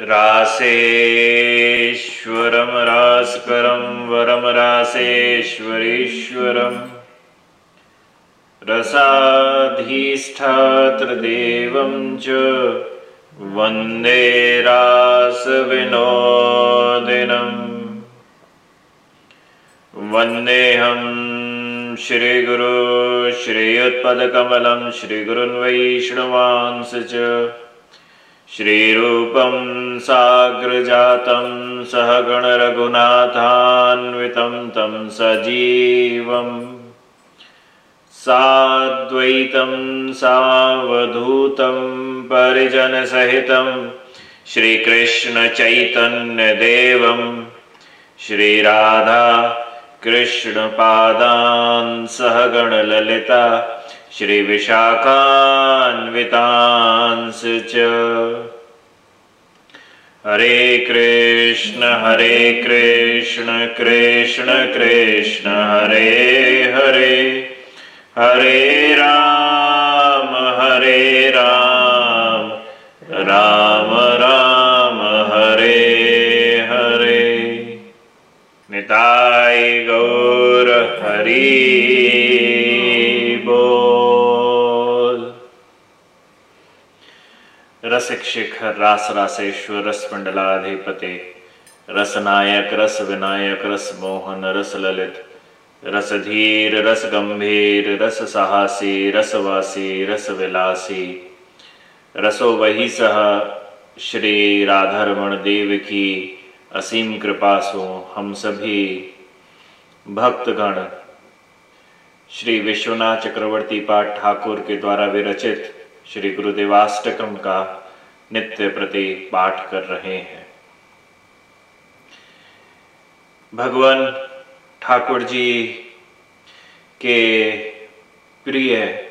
रासेश्वरं रास्करं वरं रासेश्वरीश्वरम् रसाधिष्ठात्रदेवं च वंदे रासविनोदिनम्। वन्देऽहं श्रीगुरु श्रीयुत्पदकमलं श्रीगुरुन् वैष्णवांस च। श्रीरूपं साग्रजातं सहगणरघुनाथान्वितं तं सजीवम्। साद्वैतं सावधूतं परिजनसहितं श्रीकृष्णचैतन्यदेवं श्रीराधा कृष्णपादान् सहगणललिता श्रीविशाखान्वितांस च। हरे कृष्ण हरे कृष्ण कृष्ण कृष्ण हरे हरे। हरे राम हरे रसिक शिखर रास रासेश्वर रस मंडलाधिपति। रसनायक रस विनायक, रस मोहन, रस ललित। रस धीर, रस गंभीर, रस साहसी रसवासी रस विलासी। रसो वही सह श्री राधारमण देव की असीम कृपा सो हम सभी। भक्तगण, श्री विश्वनाथ चक्रवर्ती पाठ ठाकुर के द्वारा विरचित श्री गुरुदेवाष्टकम का नित्य प्रति पाठ कर रहे हैं। भगवान ठाकुर जी के प्रिय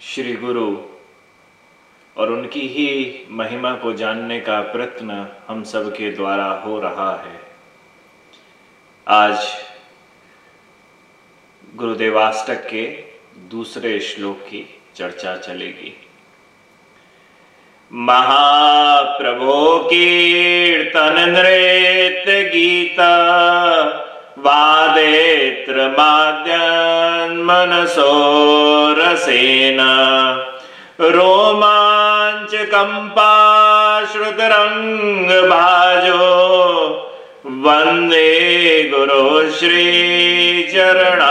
श्री गुरु और उनकी ही महिमा को जानने का प्रयत्न हम सब के द्वारा हो रहा है। आज गुरुदेवाष्टक के दूसरे श्लोक की चर्चा चलेगी। महाप्रभो कीर्तन नृत्य गीता, वादेत्र मनसो रसेन। रोमांच कंपा श्रुतरंग भाजो वंदे गुरु श्री चरणारविंदम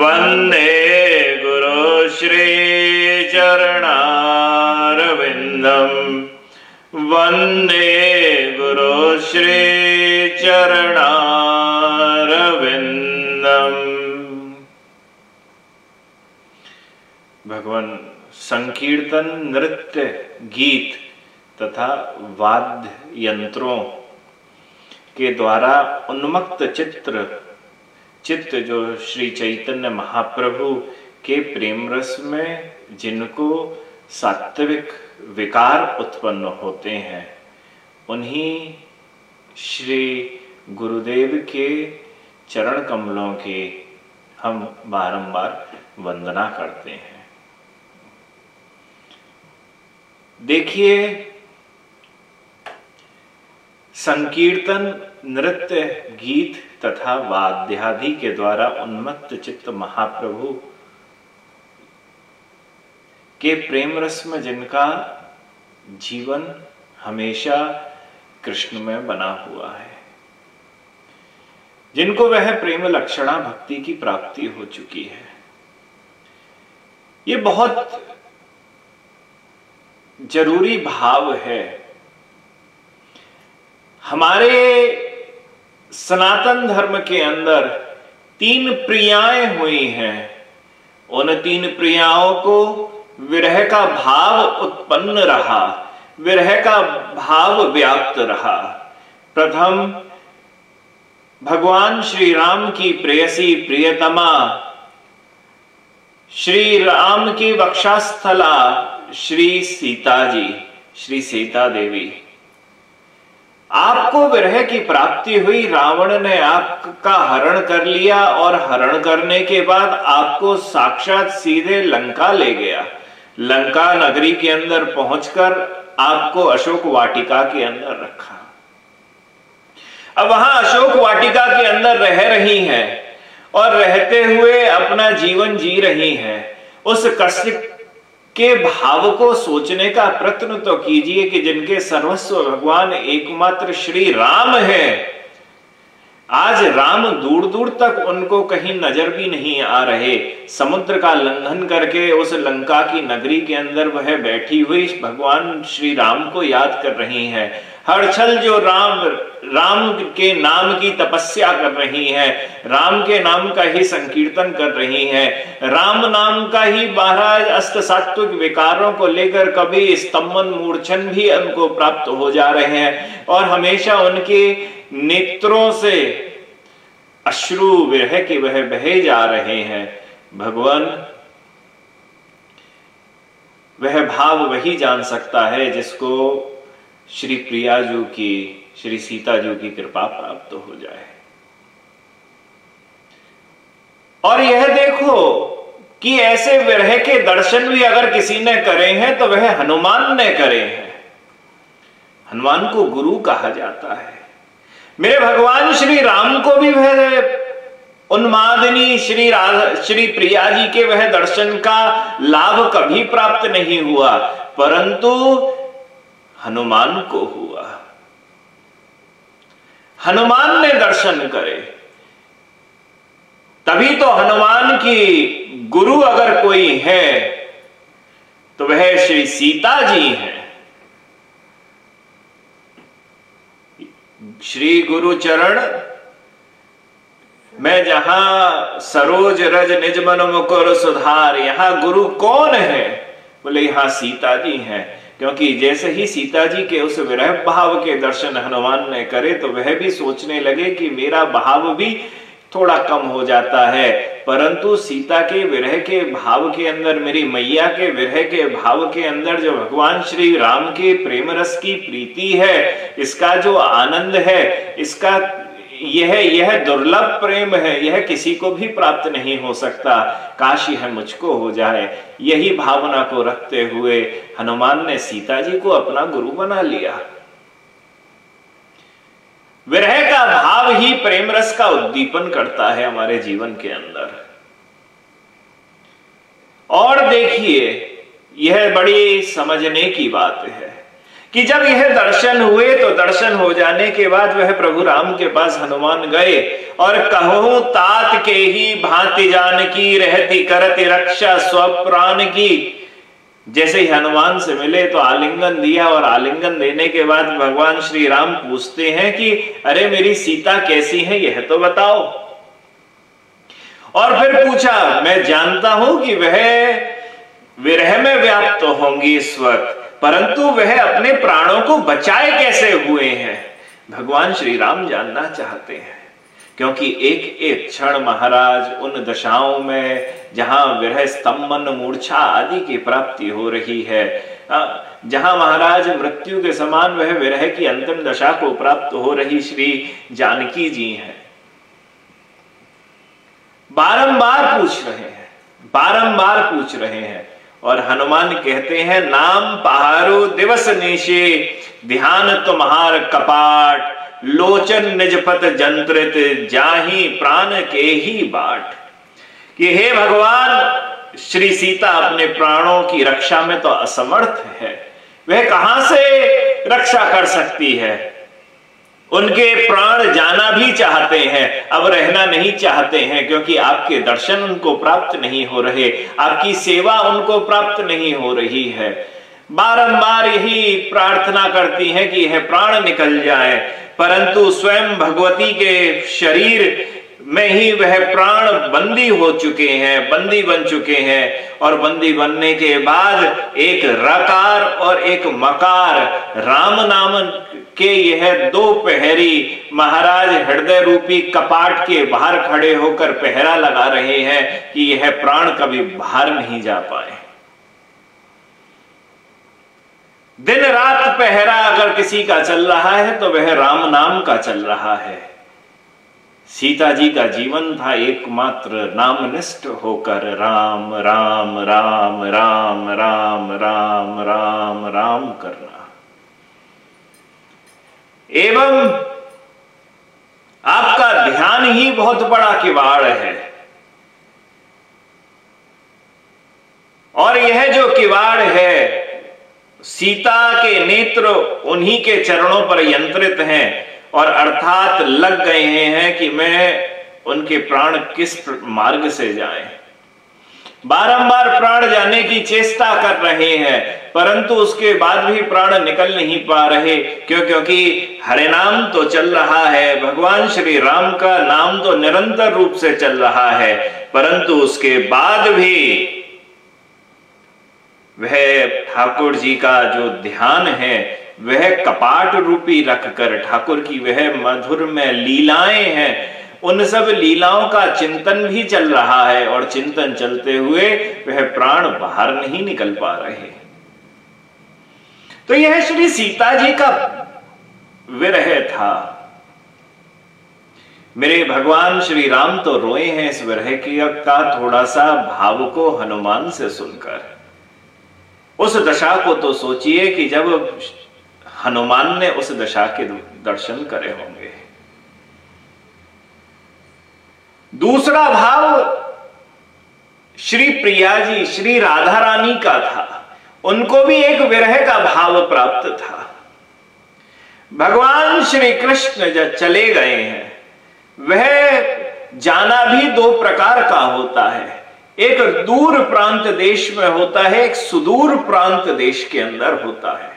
वंदे गुरु श्री चरणारविंदम वंदे गुरु श्री चरणारविंदम भगवान संकीर्तन, नृत्य, गीत तथा वाद्य यंत्रों के द्वारा उन्मक्त चित्र चित्त जो श्री चैतन्य महाप्रभु के प्रेम रस में, जिनको सात्विक विकार उत्पन्न होते हैं, उन्हीं श्री गुरुदेव के चरण कमलों की हम बारंबार वंदना करते हैं। देखिए, संकीर्तन नृत्य, गीत तथा वाद्यादि के द्वारा उन्मत्त चित्त महाप्रभु के प्रेम रस में जिनका जीवन हमेशा कृष्ण में बना हुआ है। जिनको वह प्रेम लक्षणा भक्ति की प्राप्ति हो चुकी है। ये बहुत ज़रूरी भाव है। हमारे सनातन धर्म के अंदर तीन प्रियाएँ हुई हैं। उन तीन प्रियाओं को विरह का भाव उत्पन्न रहा, विरह का भाव व्याप्त रहा। प्रथम, भगवान श्री राम की प्रेयसी प्रियतमा श्री राम की वक्षास्थला श्री सीता जी, श्री सीता देवी। आपको विरह की प्राप्ति हुई, रावण ने आपका हरण कर लिया और हरण करने के बाद आपको साक्षात सीधे लंका ले गया। लंका नगरी के अंदर पहुंचकर आपको अशोक वाटिका के अंदर रखा। अब वहाँ अशोक वाटिका के अंदर रह रही हैं और रहते हुए अपना जीवन जी रही हैं। उस कष्ट के भाव को सोचने का प्रयत्न तो कीजिए कि जिनके सर्वस्व भगवान एकमात्र श्री राम है। आज राम दूर दूर तक उनको कहीं नज़र भी नहीं आ रहे। समुद्र का लंघन करके उस लंका की नगरी के अंदर वह बैठी हुई भगवान श्री राम को याद कर रही हैं। हर छल जो राम राम के नाम की तपस्या कर रही है, राम के नाम का ही संकीर्तन कर रही है, राम नाम का ही महाराज अस्त सात्विक विकारों को लेकर कभी स्तंभन मूर्छन भी उनको प्राप्त हो जा रहे हैं और हमेशा उनके नेत्रों से अश्रु विरह के वह बहे जा रहे हैं। भगवान, वह भाव वही जान सकता है जिसको श्री प्रिया जी की, श्री सीता जी की कृपा प्राप्त तो हो जाए। और यह देखो कि ऐसे विरह के दर्शन भी अगर किसी ने करे हैं तो वह हनुमान ने करे हैं। हनुमान को गुरु कहा जाता है। मेरे भगवान श्री राम को भी वह उन्मादनी श्री श्री प्रिया जी के वह दर्शन का लाभ कभी प्राप्त नहीं हुआ। परंतु हनुमान को हुआ। हनुमान ने दर्शन करे। तभी तो हनुमान की गुरु अगर कोई है तो वह श्री सीता जी हैं। श्री गुरु चरण मैं जहाँ सरोज रज निज मन मुकुर सुधार, यहाँ गुरु कौन है? बोले, यहाँ सीता जी हैं। क्योंकि जैसे ही सीता जी के उस विरह भाव के दर्शन हनुमान ने करे तो वह भी सोचने लगे कि मेरा भाव भी थोड़ा कम हो जाता है। परंतु सीता के विरह के भाव के अंदर, मेरी मैया के विरह के भाव के अंदर जो भगवान श्री राम के प्रेम रस की प्रीति है, इसका जो आनंद है, इसका यह यह दुर्लभ प्रेम है, यह किसी को भी प्राप्त नहीं हो सकता। काश यह मुझको हो जाए। यही भावना को रखते हुए हनुमान ने सीता जी को अपना गुरु बना लिया। विरह का भाव ही प्रेम रस का उद्दीपन करता है हमारे जीवन के अंदर। और देखिए, यह बड़ी समझने की बात है। कि जब यह दर्शन हुए तो दर्शन हो जाने के बाद वह प्रभु राम के पास हनुमान गए और कहो, तात के ही भांति जान की रहती, करती रक्षा स्वप्राण की। जैसे ही हनुमान से मिले तो आलिंगन दिया और आलिंगन देने के बाद भगवान श्री राम पूछते हैं कि, अरे मेरी सीता कैसी है, यह तो बताओ। और फिर पूछा, मैं जानता हूँ कि वह विरह में व्याप्त होंगी इस वक्त। परंतु वह अपने प्राणों को बचाए कैसे हुए हैं? भगवान श्री राम जानना चाहते हैं, क्योंकि एक एक क्षण महाराज उन दशाओं में जहाँ विरह स्तंभन मूर्छा आदि की प्राप्ति हो रही है जहाँ महाराज मृत्यु के समान वह विरह की अंतिम दशा को प्राप्त हो रही श्री जानकी जी हैं। बारंबार पूछ रहे हैं, बारंबार पूछ रहे हैं। और हनुमान कहते हैं, नाम पहारो दिवस निशे, ध्यान तुम्हार कपाट, लोचन निजपत जंत्रित, जाही प्राण के ही बाट। कि हे भगवान, श्री सीता अपने प्राणों की रक्षा में तो असमर्थ है। वह कहाँ से रक्षा कर सकती है? उनके प्राण जाना भी चाहते हैं। अब रहना नहीं चाहते हैं क्योंकि आपके दर्शन उनको प्राप्त नहीं हो रहे। आपकी सेवा उनको प्राप्त नहीं हो रही है। बारंबार यही प्रार्थना करती हैं कि यह प्राण निकल जाए। परंतु स्वयं भगवती के शरीर में ही वह प्राण बंदी हो चुके हैं, बंदी बन चुके हैं। और बंदी बनने के बाद एक रकार और एक मकार, राम नाम के यह दो पहरी महाराज हृदय रूपी कपाट के बाहर खड़े होकर पहरा लगा रहे हैं कि यह प्राण कभी बाहर नहीं जा पाए। दिन रात पहरा अगर किसी का चल रहा है तो वह राम नाम का चल रहा है। सीता जी का जीवन था एकमात्र नामनिष्ठ होकर राम राम राम राम राम राम राम राम करना। एवं आपका ध्यान ही बहुत बड़ा किवाड़ है। और यह जो किवाड़ है, सीता के नेत्र उन्हीं के चरणों पर यंत्रित हैं और अर्थात लग गए हैं कि मैं उनके प्राण किस मार्ग से जाए। बारंबार प्राण जाने की चेष्टा कर रहे हैं, परंतु उसके बाद भी प्राण निकल नहीं पा रहे, क्यों, क्योंकि हरे नाम तो चल रहा है, भगवान श्री राम का नाम तो निरंतर रूप से चल रहा है, परंतु उसके बाद भी वह ठाकुर जी का जो ध्यान है, वह कपाट रूपी रखकर, ठाकुर की वह मधुर में लीलाएँ हैं उन सब लीलाओं का चिंतन भी चल रहा है और चिंतन चलते हुए वह प्राण बाहर नहीं निकल पा रहे। तो यह श्री सीता जी का विरह था। मेरे भगवान श्री राम तो रोए हैं इस विरह की का थोड़ा सा भाव को हनुमान से सुनकर। उस दशा को तो सोचिए कि जब हनुमान ने उस दशा के दर्शन करे होंगे दूसरा भाव श्री प्रिया जी, श्री राधा रानी का था। उनको भी एक विरह का भाव प्राप्त था। भगवान श्री कृष्ण जब चले गए हैं, वह जाना भी दो प्रकार का होता है। एक दूर प्रांत देश में होता है, एक सुदूर प्रांत देश के अंदर होता है।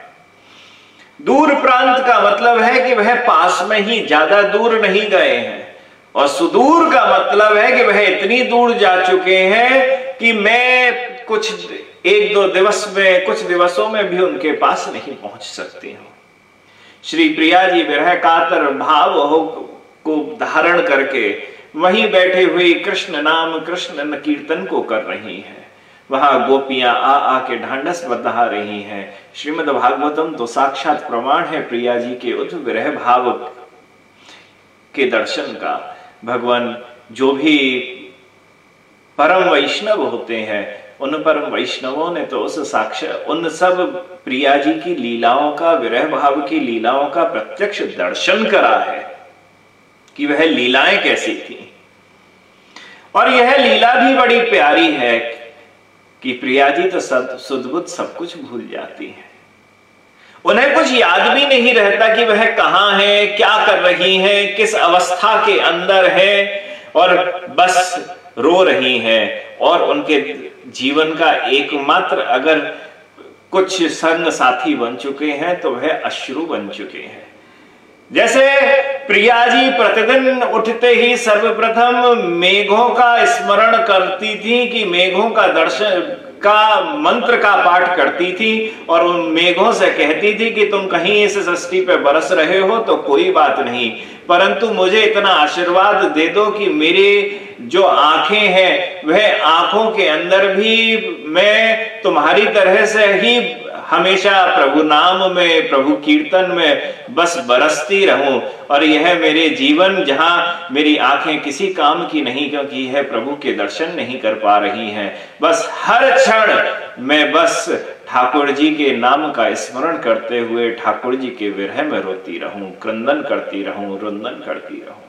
दूर प्रांत का मतलब है कि वह पास में ही, ज़्यादा दूर नहीं गए हैं। और सुदूर का मतलब है कि वह इतनी दूर जा चुके हैं कि मैं कुछ एक दो दिवस में, कुछ दिवसों में भी उनके पास नहीं पहुँच सकती हूँ। श्री प्रिया जी विरह कातर भाव हो को धारण करके वहीं बैठे हुए कृष्ण नाम, कृष्ण कीर्तन को कर रही हैं। वहाँ गोपियाँ आ आ के ढांडस बता रही हैं। श्रीमद भागवतम तो साक्षात प्रमाण है प्रिया जी के उत विरह भाव के दर्शन का। भगवान, जो भी परम वैष्णव होते हैं, उन परम वैष्णवों ने तो उस साक्ष उन सब प्रिया जी की लीलाओं का, विरह भाव की लीलाओं का प्रत्यक्ष दर्शन करा है कि वह लीलाएँ कैसी थी। और यह लीला भी बड़ी प्यारी है कि प्रिया जी तो सब सुदबुद सब कुछ भूल जाती है। उन्हें कुछ याद भी नहीं रहता कि वह कहाँ है, क्या कर रही है, किस अवस्था के अंदर है और बस रो रही हैं। और उनके जीवन का एकमात्र अगर कुछ संग साथी बन चुके हैं तो वह अश्रु बन चुके हैं। जैसे प्रिया जी प्रतिदिन उठते ही सर्वप्रथम मेघों का स्मरण करती थी कि मेघों का दर्शन का मंत्र का पाठ करती थी और उन मेघों से कहती थी कि तुम कहीं इस सृष्टि पे बरस रहे हो तो कोई बात नहीं। परंतु मुझे इतना आशीर्वाद दे दो कि मेरे जो आँखें हैं, वह आँखों के अंदर भी मैं तुम्हारी तरह से ही हमेशा प्रभु नाम में, प्रभु कीर्तन में बस बरसती रहूँ। और यह मेरे जीवन, जहाँ मेरी आँखें किसी काम की नहीं, क्योंकि यह प्रभु के दर्शन नहीं कर पा रही हैं। बस हर क्षण मैं बस ठाकुर जी के नाम का स्मरण करते हुए ठाकुर जी के विरह में रोती रहूँ, क्रंदन करती रहूँ, रुंदन करती रहूँ।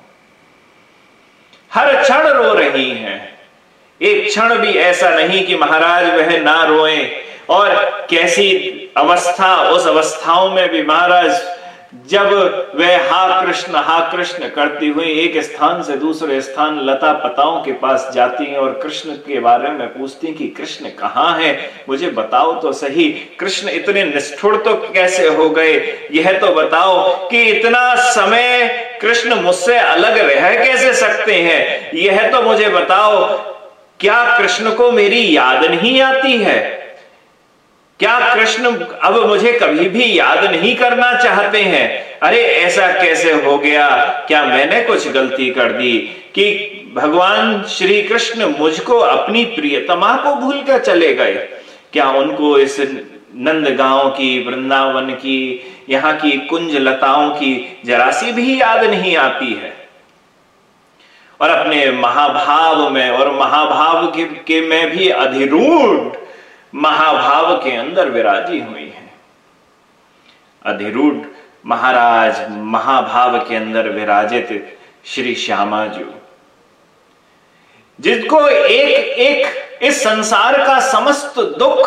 हर क्षण रो रही हैं। एक क्षण भी ऐसा नहीं कि महाराज वह ना रोए। और कैसी अवस्था, उस अवस्थाओं में भी महाराज, जब वह हा कृष्ण हा कृष्ण करती हुई एक स्थान से दूसरे स्थान लता पताओं के पास जाती हैं और कृष्ण के बारे में पूछती कि कृष्ण कहाँ है? मुझे बताओ तो सही। कृष्ण इतने निष्ठुर तो कैसे हो गए? यह तो बताओ कि इतना समय कृष्ण मुझसे अलग रह कैसे सकते हैं? यह तो मुझे बताओ, क्या कृष्ण को मेरी याद नहीं आती है? क्या कृष्ण अब मुझे कभी भी याद नहीं करना चाहते हैं? अरे ऐसा कैसे हो गया? क्या मैंने कुछ गलती कर दी? कि भगवान श्री कृष्ण मुझको अपनी प्रियतमा को भूल कर चले गए। क्या उनको इस नंदगांव की वृंदावन की यहाँ की कुंज लताओं की जरासी भी याद नहीं आती है? और अपने महाभाव में और महाभाव के, के में भी अधिरूढ़ महाभाव के अंदर विराजी हुई है। अधिरूढ़ महाराज महाभाव के अंदर विराजित श्री श्यामा जी जिसको एक एक इस संसार का समस्त दुख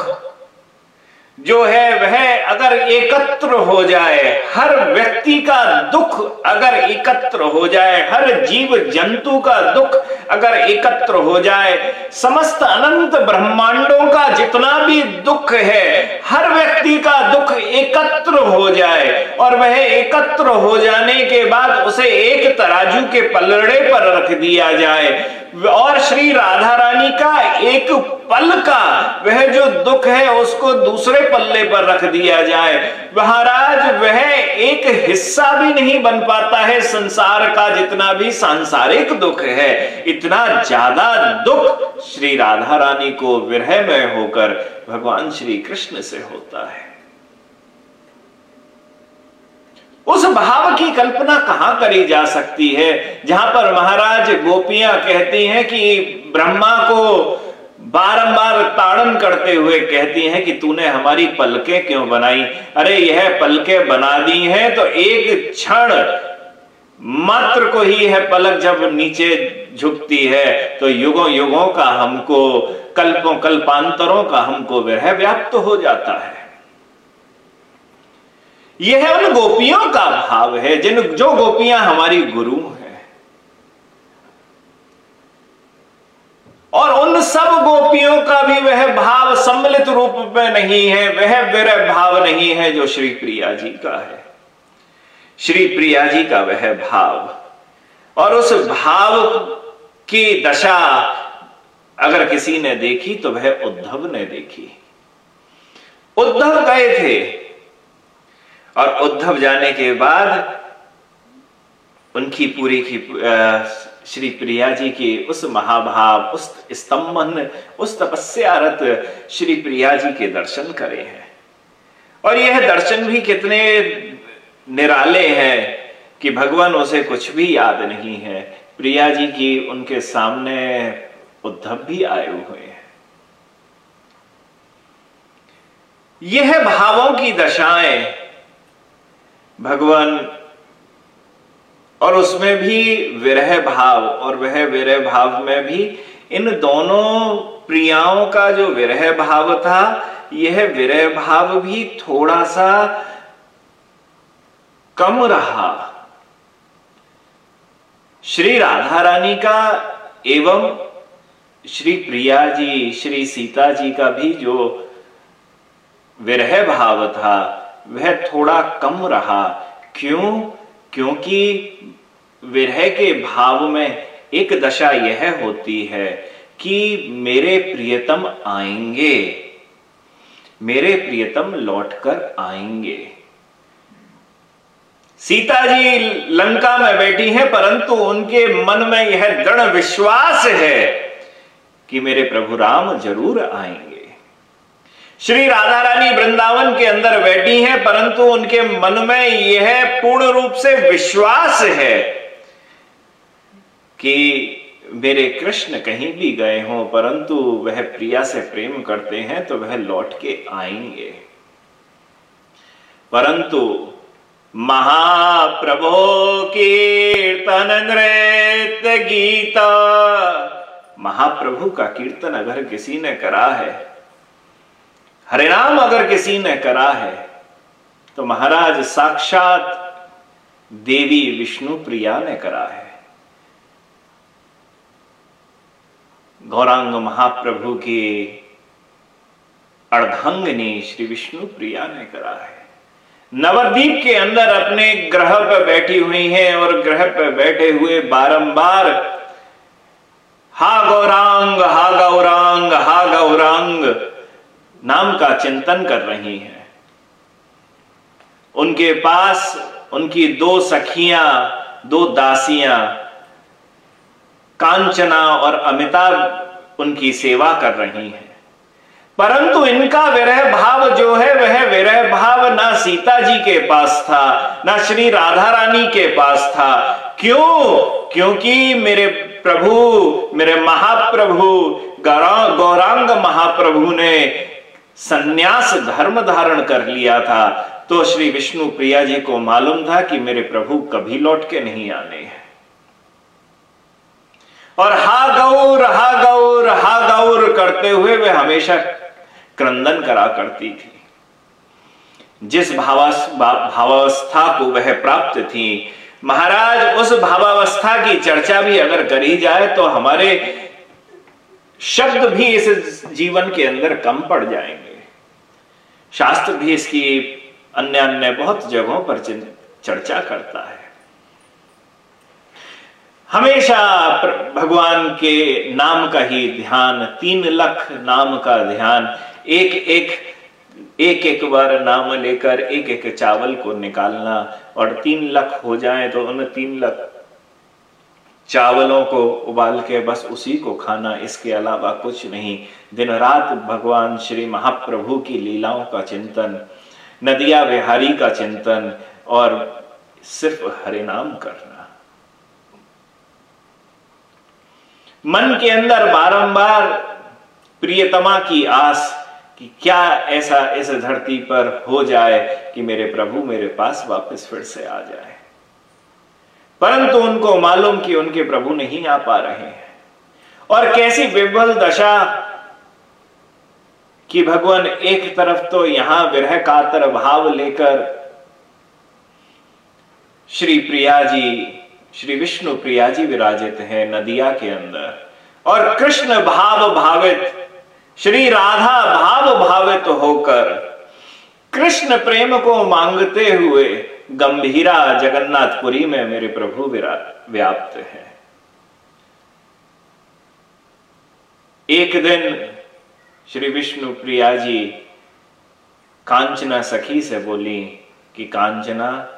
जो है वह अगर एकत्र हो जाए, हर व्यक्ति का दुख अगर एकत्र हो जाए, हर जीव जंतु का दुख अगर एकत्र हो जाए, समस्त अनंत ब्रह्मांडों का जितना भी दुख है, हर व्यक्ति का दुख एकत्र हो जाए और वह एकत्र हो जाने के बाद उसे एक तराजू के पलड़े पर रख दिया जाए। और श्री राधा रानी का एक पल का वह जो दुख है, उसको दूसरे पल्ले पर रख दिया जाए। महाराज, वह एक हिस्सा भी नहीं बन पाता है संसार का, जितना भी सांसारिक दुख है। इतना ज़्यादा दुख श्री राधा रानी को विरह में होकर भगवान श्री कृष्ण से होता है। उस भाव की कल्पना कहाँ करी जा सकती है? जहाँ पर महाराज गोपियाँ कहती हैं कि ब्रह्मा को बारंबार ताड़न करते हुए कहती हैं कि तूने हमारी पलकें क्यों बनाई? अरे, यह पलकें बना दी हैं तो एक क्षण मात्र को ही है पलक जब नीचे झुकती है तो युगों युगों का हमको कल्पों कल्पांतरों का हमको वह व्याप्त तो हो जाता है। यह उन गोपियों का भाव है, जिन, जो गोपियाँ हमारी गुरु हैं। और उन सब गोपियों का भी वह भाव सम्मिलित रूप में नहीं है, वह विरह भाव नहीं है जो श्री प्रिया जी का है। श्री प्रिया जी का वह भाव। और उस भाव की दशा अगर किसी ने देखी तो वह उद्धव ने देखी। उद्धव गए थे और उद्धव जाने के बाद उनकी पूरी की श्री प्रिया जी की उस महाभाव, उस स्तंभन, उस तपस्यारत श्री प्रिया जी के दर्शन करे हैं। और यह दर्शन भी कितने निराले हैं कि भगवान उसे कुछ भी याद नहीं है। प्रिया जी की उनके सामने उद्धव भी आए हुए हैं। यह भावों की दशाएँ भगवान, और उसमें भी विरह भाव, और वह विरह भाव में भी इन दोनों प्रियाओं का जो विरह भाव था, यह विरह भाव भी थोड़ा सा कम रहा। श्री राधा रानी का एवं श्री प्रिया जी, श्री सीता जी का भी जो विरह भाव था वह थोड़ा कम रहा। क्यों? क्योंकि विरह के भाव में एक दशा यह होती है कि मेरे प्रियतम आएँगे। मेरे प्रियतम लौटकर आएँगे। सीता जी लंका में बैठी हैं, परंतु उनके मन में यह दृढ़ विश्वास है कि मेरे प्रभु राम ज़रूर आएँगे। श्री राधा रानी वृंदावन के अंदर बैठी हैं, परंतु उनके मन में यह पूर्ण रूप से विश्वास है कि मेरे कृष्ण कहीं भी गए हों, परंतु वह प्रिया से प्रेम करते हैं तो वह लौट के आएँगे। परंतु महाप्रभो कीर्तन नृत्य गीता, महाप्रभु का कीर्तन अगर किसी ने करा है हरिनाम अगर किसी ने करा है तो महाराज साक्षात देवी विष्णु प्रिया ने करा है। गौरांग महाप्रभु की अर्धांगनी श्री विष्णु प्रिया ने करा है। नवद्वीप के अंदर अपने ग्रह पर बैठी हुई हैं और ग्रह पर बैठे हुए बारंबार, हा गौरांग हा गौरांग हा गौरांग नाम का चिंतन कर रही हैं। उनके पास उनकी दो सखियाँ, दो दासियाँ, कांचना और अमिता उनकी सेवा कर रही हैं। परंतु इनका विरह भाव जो है, वह विरह भाव ना सीता जी के पास था, ना श्री राधा रानी के पास था। क्यों? क्योंकि मेरे प्रभु, मेरे महाप्रभु गौरांग महाप्रभु ने सन्यास धर्म धारण कर लिया था तो श्री विष्णु प्रिया जी को मालूम था कि मेरे प्रभु कभी लौट के नहीं आने हैं। और हा गौर हा गौर हा गौर करते हुए वे हमेशा क्रंदन करा करती थी। जिस भावावस्था को वह प्राप्त थी, महाराज, उस भावावस्था की चर्चा भी अगर करी जाए तो हमारे शब्द भी इस जीवन के अंदर कम पड़ जाएँगे। शास्त्र भी इसकी अन्य अन्य बहुत जगहों पर चर्चा करता है। हमेशा भगवान के नाम का ही ध्यान, तीन लख नाम का ध्यान, एक एक एक एक बार नाम लेकर एक एक चावल को निकालना और तीन लख हो जाए तो उन तीन लख चावलों को उबाल के बस उसी को खाना, इसके अलावा कुछ नहीं। दिन रात भगवान श्री महाप्रभु की लीलाओं का चिंतन, नदिया बिहारी का चिंतन, और सिर्फ़ हरिनाम करना। मन के अंदर बारंबार प्रियतमा की आस कि क्या ऐसा इस धरती पर हो जाए कि मेरे प्रभु मेरे पास वापस फिर से आ जाए। परंतु उनको मालूम कि उनके प्रभु नहीं आ पा रहे हैं। और कैसी विबल दशा कि भगवान एक तरफ़ तो यहाँ विरह कातर भाव लेकर श्री प्रिया जी श्री विष्णु प्रिया जी विराजित हैं नदिया के अंदर। और कृष्ण भाव भावित, श्री राधा भाव भावित होकर कृष्ण प्रेम को मांगते हुए गंभीरा जगन्नाथपुरी में मेरे प्रभु व्याप्त है। एक दिन श्री विष्णु प्रिया जी कांचना सखी से बोली कि, कांचना,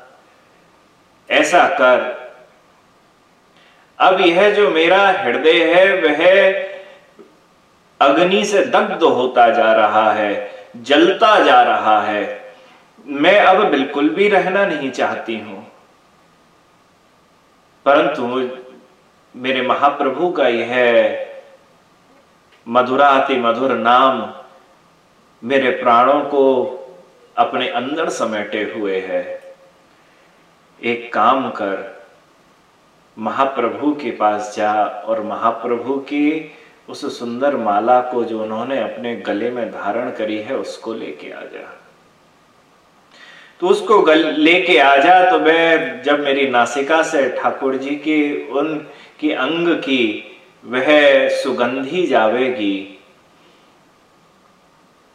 ऐसा कर। अब यह जो मेरा हृदय है, वह अग्नि से दग्ध होता जा रहा है, जलता जा रहा है। मैं अब बिल्कुल भी रहना नहीं चाहती हूँ। परंतु मेरे महाप्रभु का यह मधुराति मधुर नाम मेरे प्राणों को अपने अंदर समेटे हुए है। एक काम कर, महाप्रभु के पास जा और महाप्रभु की उस सुंदर माला को जो उन्होंने अपने गले में धारण करी है, उसको लेके आ जा। तो उसको गल लेके आ जा तो मैं जब मेरी नासिका से ठाकुर जी की, उन की अंग की, वह सुगंधी जावेगी।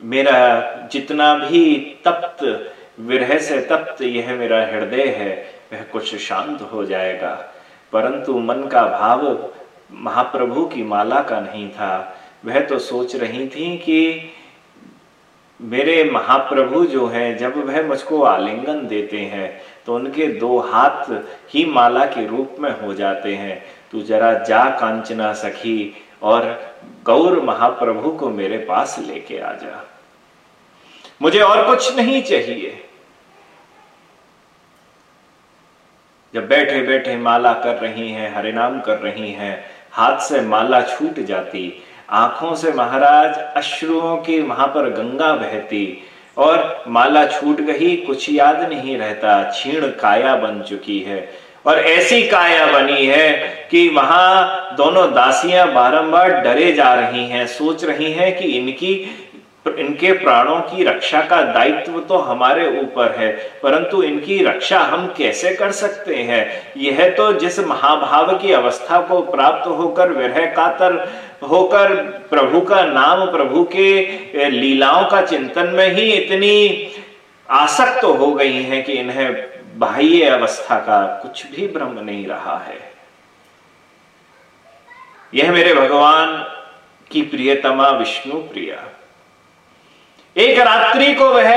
मेरा जितना भी तप्त, विरह से तप्त यह मेरा हृदय है, वह कुछ शांत हो जाएगा। परंतु मन का भाव महाप्रभु की माला का नहीं था। वह तो सोच रही थी कि मेरे महाप्रभु जो हैं, जब वह मुझको आलिंगन देते हैं तो उनके दो हाथ ही माला के रूप में हो जाते हैं। तू जरा जा, कांचना सखी, और गौर महाप्रभु को मेरे पास लेके आ जा। मुझे और कुछ नहीं चाहिए। जब बैठे बैठे माला कर रही हैं, हरिनाम कर रही हैं, हाथ से माला छूट जाती आँखों से महाराज अश्रुओं की वहाँ पर गंगा बहती और माला छूट गई, कुछ याद नहीं रहता छीण काया बन चुकी है। और ऐसी काया बनी है कि वहाँ दोनों दासियाँ बारंबार डरे जा रही हैं, सोच रही हैं कि इनकी इनके प्राणों की रक्षा का दायित्व तो हमारे ऊपर है, परंतु इनकी रक्षा हम कैसे कर सकते हैं? यह तो जिस महाभाव की अवस्था को प्राप्त होकर, विरह कातर होकर, प्रभु का नाम, प्रभु के लीलाओं का चिंतन में ही इतनी आसक्त तो हो गई हैं कि इन्हें बाह्य अवस्था का कुछ भी भ्रम नहीं रहा है। यह मेरे भगवान की प्रियतमा विष्णु प्रिया। एक रात्रि को वह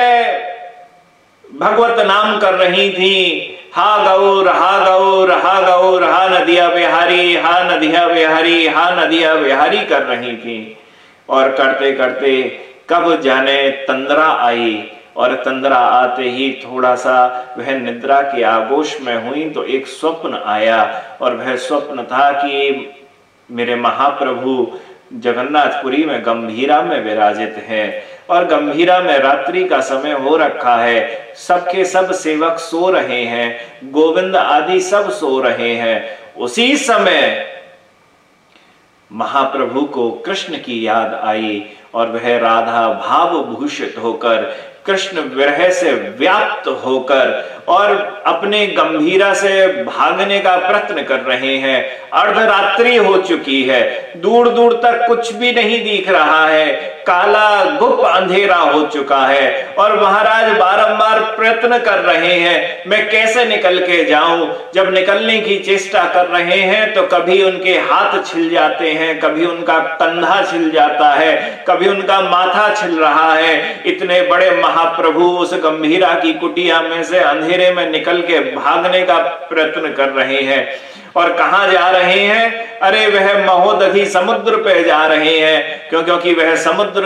भगवत नाम कर रही थी। हा गौर हा गौर हा गौर हा नदिया बिहारी, हा नदिया बिहारी, हा नदिया बिहारी कर रही थी। और करते करते कब जाने तंद्रा आई। और तंद्रा आते ही थोड़ा सा वह निद्रा के आगोश में हुई तो एक स्वप्न आया। और वह स्वप्न था कि मेरे महाप्रभु जगन्नाथपुरी में गंभीरा में विराजित है। और गंभीरा में रात्रि का समय हो रखा है। सबके सब सेवक सो रहे हैं। गोविंद आदि सब सो रहे हैं। उसी समय महाप्रभु को कृष्ण की याद आई और वह राधा भाव भूषित होकर, कृष्ण विरह से व्याप्त होकर और अपने गंभीरा से भागने का प्रयत्न कर रहे हैं। अर्धरात्रि हो चुकी है। दूर दूर तक कुछ भी नहीं दिख रहा है। काला गुप अंधेरा हो चुका है और महाराज बारंबार प्रयत्न कर रहे हैं, मैं कैसे निकल के जाऊँ? जब निकलने की चेष्टा कर रहे हैं तो कभी उनके हाथ छिल जाते हैं, कभी उनका कंधा छिल जाता है, कभी उनका माथा छिल रहा है। इतने बड़े महाप्रभु उस गंभीरा की कुटिया में से अंधेरे में निकल के भागने का प्रयत्न कर रहे हैं और कहा जा रहे हैं? अरे वह महोदधि समुद्र पे जा रहे हैं, क्यों? क्योंकि वह समुद्र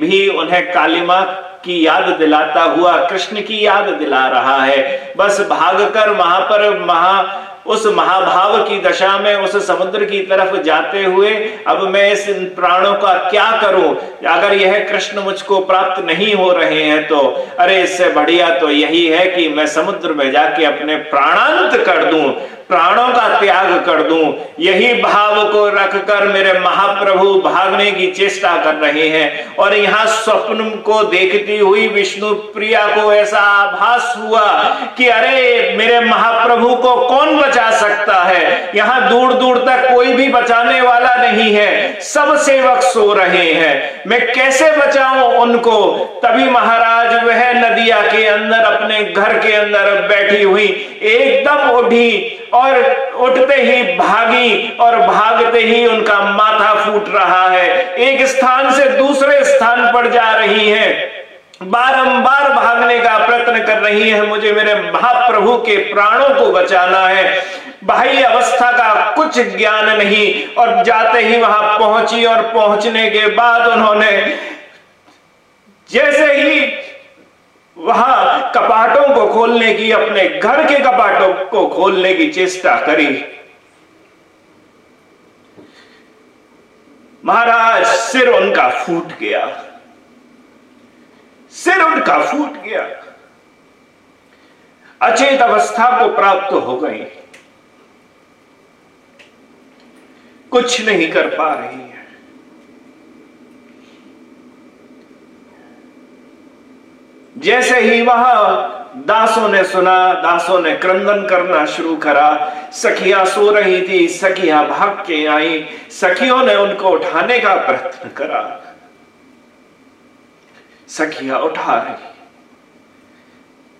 भी उन्हें कालिमा की याद दिलाता हुआ, कृष्ण की याद दिला रहा है। बस भागकर वहाँ पर महा उस महाभाव की दशा में, उस समुद्र की तरफ़ जाते हुए, अब मैं इस प्राणों का क्या करूँ? अगर यह कृष्ण मुझको प्राप्त नहीं हो रहे हैं तो अरे इससे बढ़िया तो यही है कि मैं समुद्र में जाके अपने प्राणांत कर दूँ। प्राणों का त्याग कर दूँ। यही भाव को रखकर मेरे महाप्रभु भागने की चेष्टा कर रहे हैं। और यहाँ स्वप्न को देखती हुई विष्णु प्रिया को ऐसा आभास हुआ कि अरे, मेरे महाप्रभु को कौन बचा सकता है? यहाँ दूर दूर तक कोई भी बचाने वाला नहीं है। सब सेवक सो रहे हैं। मैं कैसे बचाऊं उनको? तभी महाराज वह नदिया के अंदर, अपने घर के अंदर बैठी हुई, एकदम उठी। और उठते ही भागी और भागते ही उनका माथा फूट रहा है। एक स्थान से दूसरे स्थान पर जा रही है। बारंबार भागने का प्रयत्न कर रही है। मुझे मेरे महाप्रभु के प्राणों को बचाना है। बाह्य अवस्था का कुछ ज्ञान नहीं। और जाते ही वहाँ पहुँची और पहुँचने के बाद उन्होंने जैसे ही वहाँ कपाटों को खोलने की, अपने घर के कपाटों को खोलने की चेष्टा करी। महाराज, सिर उनका फूट गया। सिर उनका फूट गया। अचेत अवस्था को प्राप्त हो गई। कुछ नहीं कर पा रही है। जैसे ही वह दासों ने सुना, दासों ने क्रंदन करना शुरू करा। सखिया सो रही थी, सखिया भाग के आई। सखियों ने उनको उठाने का प्रयत्न करा। सखिया उठा रही।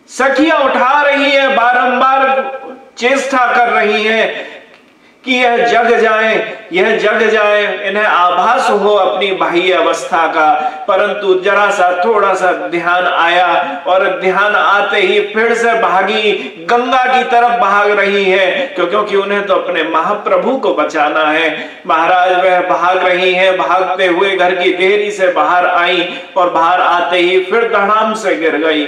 सखिया उठा रही है, बारंबार चेष्टा कर रही है। कि यह जग जाए, यह जग जाए, इन्हें आभास हो अपनी बाह्य अवस्था का। परंतु जरा सा थोड़ा सा ध्यान आया और ध्यान आते ही फिर से भागी, गंगा की तरफ़ भाग रही है, क्यों क्योंकि उन्हें तो अपने महाप्रभु को बचाना है। महाराज वह भाग रही है, भागते हुए घर की देरी से बाहर आई और बाहर आते ही फिर धड़ाम से गिर गई।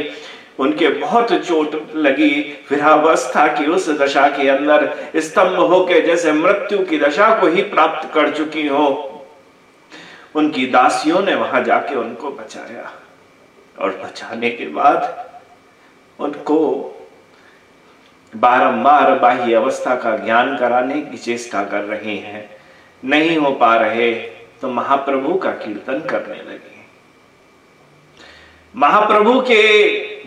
उनके बहुत चोट लगी। विरावस्था की उस दशा के अंदर स्तंभ होके जैसे मृत्यु की दशा को ही प्राप्त कर चुकी हो। उनकी दासियों ने वहाँ जाके उनको बचाया। और बचाने के बाद उनको बारंबार बाह्य अवस्था का ज्ञान कराने की चेष्टा कर रहे हैं। नहीं हो पा रहे तो महाप्रभु का कीर्तन करने लगे। महाप्रभु के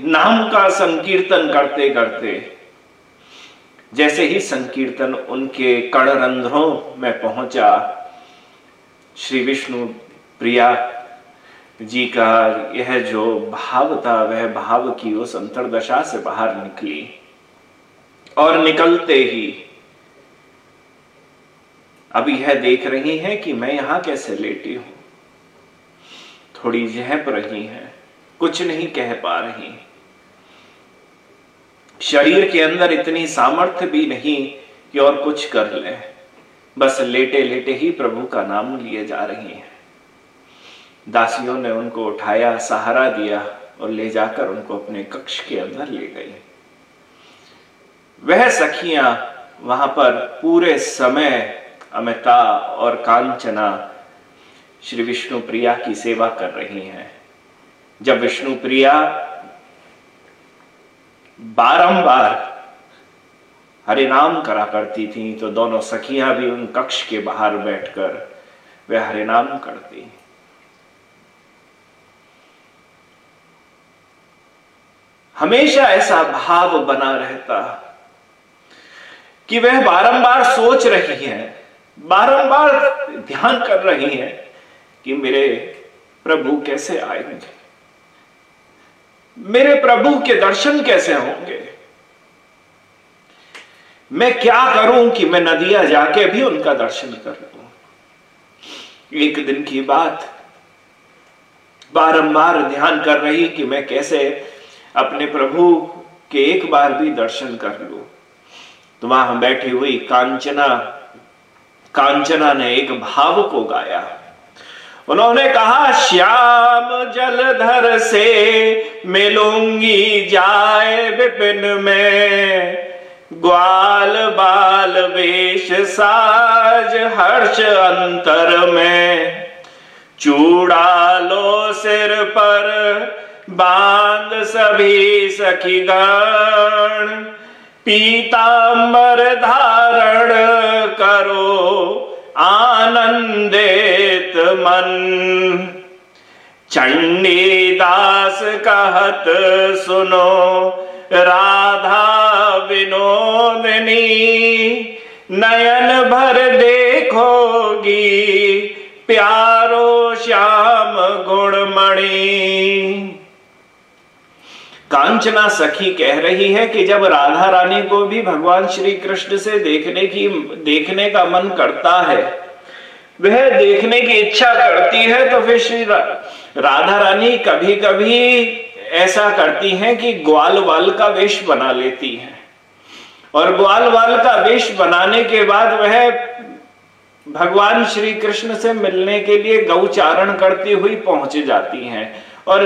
नाम का संकीर्तन करते करते, जैसे ही संकीर्तन उनके कड़रंध्रों में पहुँचा, श्री विष्णु प्रिया जी का यह जो भाव था वह भाव की उस अंतरदशा से बाहर निकली और निकलते ही अब यह देख रही हैं कि मैं यहाँ कैसे लेटी हूँ। थोड़ी जहप रही हैं। कुछ नहीं कह पा रही। शरीर के अंदर इतनी सामर्थ्य भी नहीं कि और कुछ कर ले। बस लेटे लेटे ही प्रभु का नाम लिए जा रही हैं। दासियों ने उनको उठाया, सहारा दिया और ले जाकर उनको अपने कक्ष के अंदर ले गई। वह सखियाँ वहाँ पर पूरे समय अमिता और कांचना, श्री विष्णु प्रिया की सेवा कर रही हैं। जब विष्णु प्रिया बारंबार हरे नाम करा करती थी तो दोनों सखियाँ भी उन कक्ष के बाहर बैठकर वह हरे नाम करती हमेशा ऐसा भाव बना रहता कि वह बारंबार सोच रही है, बारंबार ध्यान कर रही है कि मेरे प्रभु कैसे आएँगे मेरे प्रभु के दर्शन कैसे होंगे? मैं क्या करूँ कि मैं नदिया जाके भी उनका दर्शन कर लू? एक दिन की बात। बारंबार ध्यान कर रही कि मैं कैसे अपने प्रभु के एक बार भी दर्शन कर लू। तो वहाँ बैठी हुई कांचना कांचना ने एक भाव को गाया। उन्होंने कहा, श्याम जलधर से मिलूँगी जाए विपिन में। ग्वाल बाल वेश साज हर्ष अंतर में। चूड़ा लो सिर पर बाँध सभी सखीगण। पीतांबर धारण करो आनंदित मन। चंडी चंडीदास कहत सुनो, राधा विनोदनी, नयन भर देखोगी प्यारो श्याम गुणमणि। कांचना सखी कह रही है कि जब राधा रानी को भी भगवान श्री कृष्ण से देखने की, देखने का मन करता है वह देखने की इच्छा करती है तो फिर श्री रा, राधा रानी कभी कभी ऐसा करती हैं कि ग्वाल वाल का वेश बना लेती हैं। और ग्वाल वाल का वेश बनाने के बाद वह भगवान श्री कृष्ण से मिलने के लिए गौचारण करती हुई पहुँच जाती हैं। और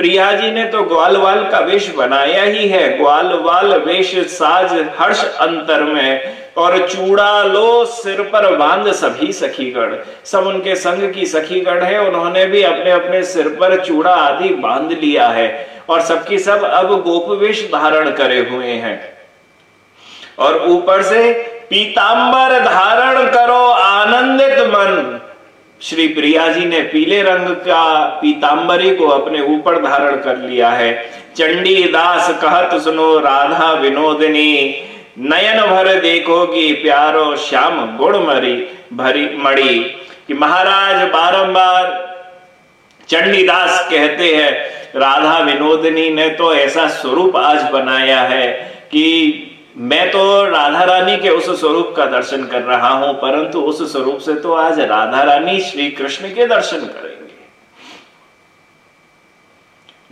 प्रिया जी ने तो ग्वाल वाल का वेश बनाया ही है। ग्वाल वाल वेश साज हर्ष अंतर में और चूड़ा लो सिर पर बाँध सभी सखीगढ़ सब उनके संग की सखीगढ़ है। उन्होंने भी अपने अपने सिर पर चूड़ा आदि बाँध लिया है और सबकी सब अब गोपवेश धारण करे हुए हैं। और ऊपर से, पीतांबर धारण करो आनंदित मन। श्री प्रिया जी ने पीले रंग का पीताम्बरी को अपने ऊपर धारण कर लिया है। चंडी दास कहत सुनो, राधा विनोदिनी, नयन भर देखोगी प्यारो श्याम गुड़ मरी भरी मड़ी कि महाराज बारंबार चंडीदास कहते हैं, राधा विनोदिनी ने तो ऐसा स्वरूप आज बनाया है कि मैं तो राधा रानी के उस स्वरूप का दर्शन कर रहा हूँ, परंतु उस स्वरूप से तो आज राधा रानी श्री कृष्ण के दर्शन करेंगे।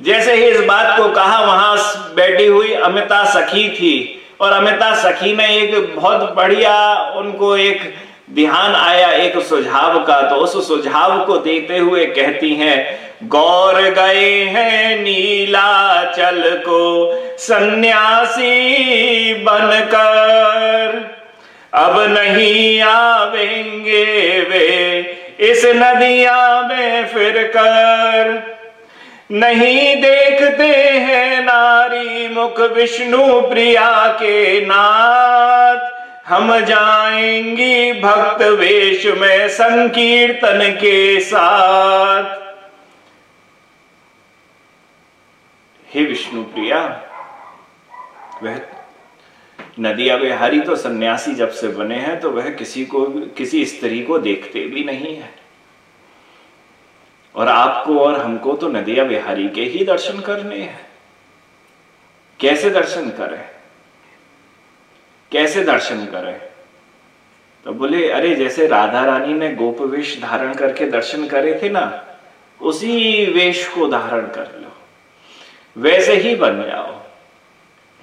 जैसे ही इस बात को कहा, वहाँ बैठी हुई अमिता सखी थी, और अमिता सखी ने एक बहुत बढ़िया, उनको एक ध्यान आया एक सुझाव का तो उस सुझाव को देते हुए कहती हैं, गौर गए हैं नीलाचल को, सन्यासी बनकर। अब नहीं आवेंगे वे, इस नदिया में फिर कर नहीं देखते हैं नारी मुख विष्णु प्रिया के नाथ। हम जाएँगी भक्त वेश में संकीर्तन के साथ। हे विष्णु प्रिया, वह नदिया बिहारी तो सन्यासी जब से बने हैं तो वह किसी को, किसी स्त्री को देखते भी नहीं है। और आपको और हमको तो नदिया बिहारी के ही दर्शन करने हैं। कैसे दर्शन करें? कैसे दर्शन करें? तो बोले अरे जैसे राधा रानी ने गोप वेश धारण करके दर्शन करे थे ना उसी वेश को धारण कर लो। वैसे ही बन जाओ।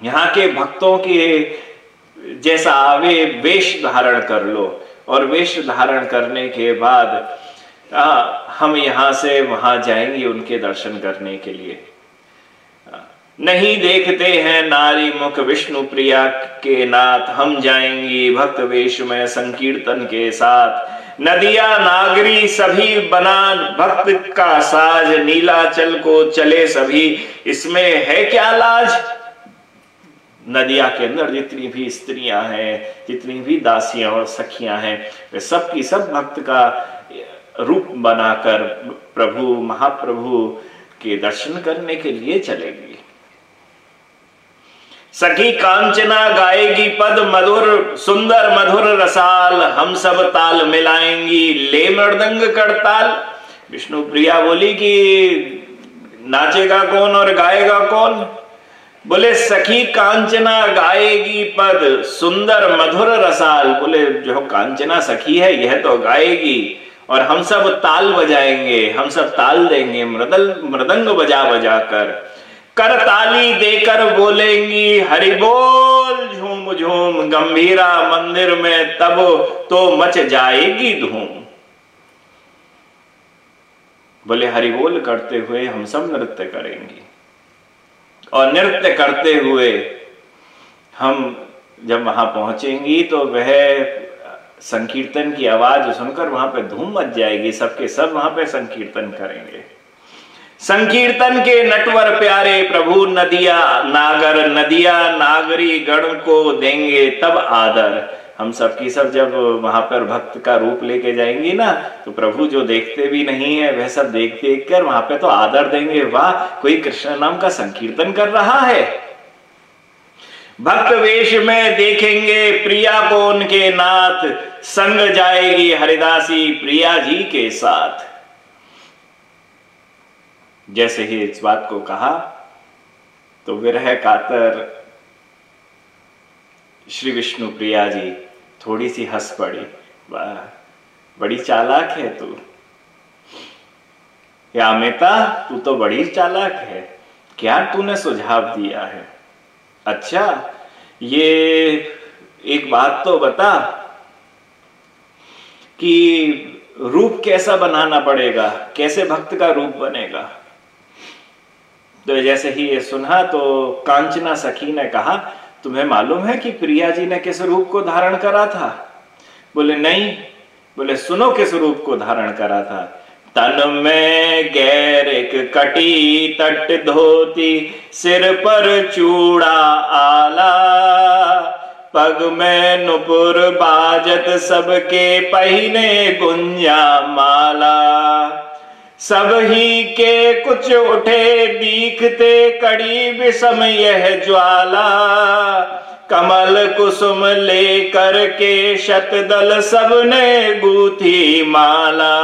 यहाँ के भक्तों के जैसा आवे वेश धारण कर लो और वेश धारण करने के बाद आ, हम यहाँ से वहाँ जाएँगे उनके दर्शन करने के लिए। नहीं देखते हैं नारी मुख विष्णु प्रिया के नाथ। हम जाएँगे भक्त वेश में संकीर्तन के साथ। नदिया नागरी सभी बना भक्त का साज, नीलाचल को चले सभी। इसमें है क्या लाज? नदिया के अंदर जितनी भी स्त्रियाँ हैं, जितनी भी दासियाँ और सखियाँ हैं, वे सब की सब भक्त का रूप बनाकर प्रभु, महाप्रभु के दर्शन करने के लिए चलेगी। सखी कांचना गाएगी पद मधुर, सुंदर मधुर रसाल। हम सब ताल मिलाएँगी ले मृदंग करताल। विष्णु प्रिया बोली कि नाचेगा कौन और गाएगा कौन? बोले, सखी कांचना गाएगी पद, सुंदर मधुर रसाल। बोले, जो कांचना सखी है, यह तो गाएगी। और हम सब ताल बजाएँगे, हम सब ताल देंगे, मृदल, मृदंग बजा बजा कर करताली देकर बोलेंगी, हरि बोल, झूम झूम, गंभीरा मंदिर में तब तो मच जाएगी धूम। बोले, हरि बोल करते हुए हम सब नृत्य करेंगे। और नृत्य करते हुए हम जब वहाँ पहुंचेंगी तो वह संकीर्तन की आवाज़ सुनकर वहाँ पे धूम मच जाएगी, सबके सब वहाँ पे संकीर्तन करेंगे। संकीर्तन के नटवर प्यारे प्रभु, नदिया, नागर, नदिया, नागरी गण को देंगे तब आदर। हम सब की सब जब वहाँ पर भक्त का रूप लेके जाएँगी ना तो प्रभु जो देखते भी नहीं है, वह सब देख देख कर वहाँ पे तो आदर देंगे। वाह, कोई कृष्ण नाम का संकीर्तन कर रहा है? भक्त वेश में देखेंगे प्रिया को उनके नाथ। संग जाएगी हरिदासी प्रिया जी के साथ। जैसे ही इस बात को कहा तो विरह कातर श्री विष्णु प्रिया जी थोड़ी सी हंस पड़ी। वाह, बड़ी चालाक है तू। या अमिता, तू तो बड़ी चालाक है। क्या तूने सुझाव दिया है? अच्छा ये एक बात तो बता कि रूप कैसा बनाना पड़ेगा? कैसे भक्त का रूप बनेगा? तो जैसे ही ये सुना तो कांचना सखी ने कहा, तुम्हें मालूम है कि प्रिया जी ने किस रूप को धारण करा था? बोले, नहीं। बोले, सुनो किस रूप को धारण करा था? तन में गैर एक कटी तट धोती, सिर पर चूड़ा आला, पग में नुपुर बाजत सबके पहने गुंजा माला। सब ही के कुछ उठे दीखते कड़ी विषम यह ज्वाला। कमल कुसुम लेकर के शतदल सबने गूथी माला।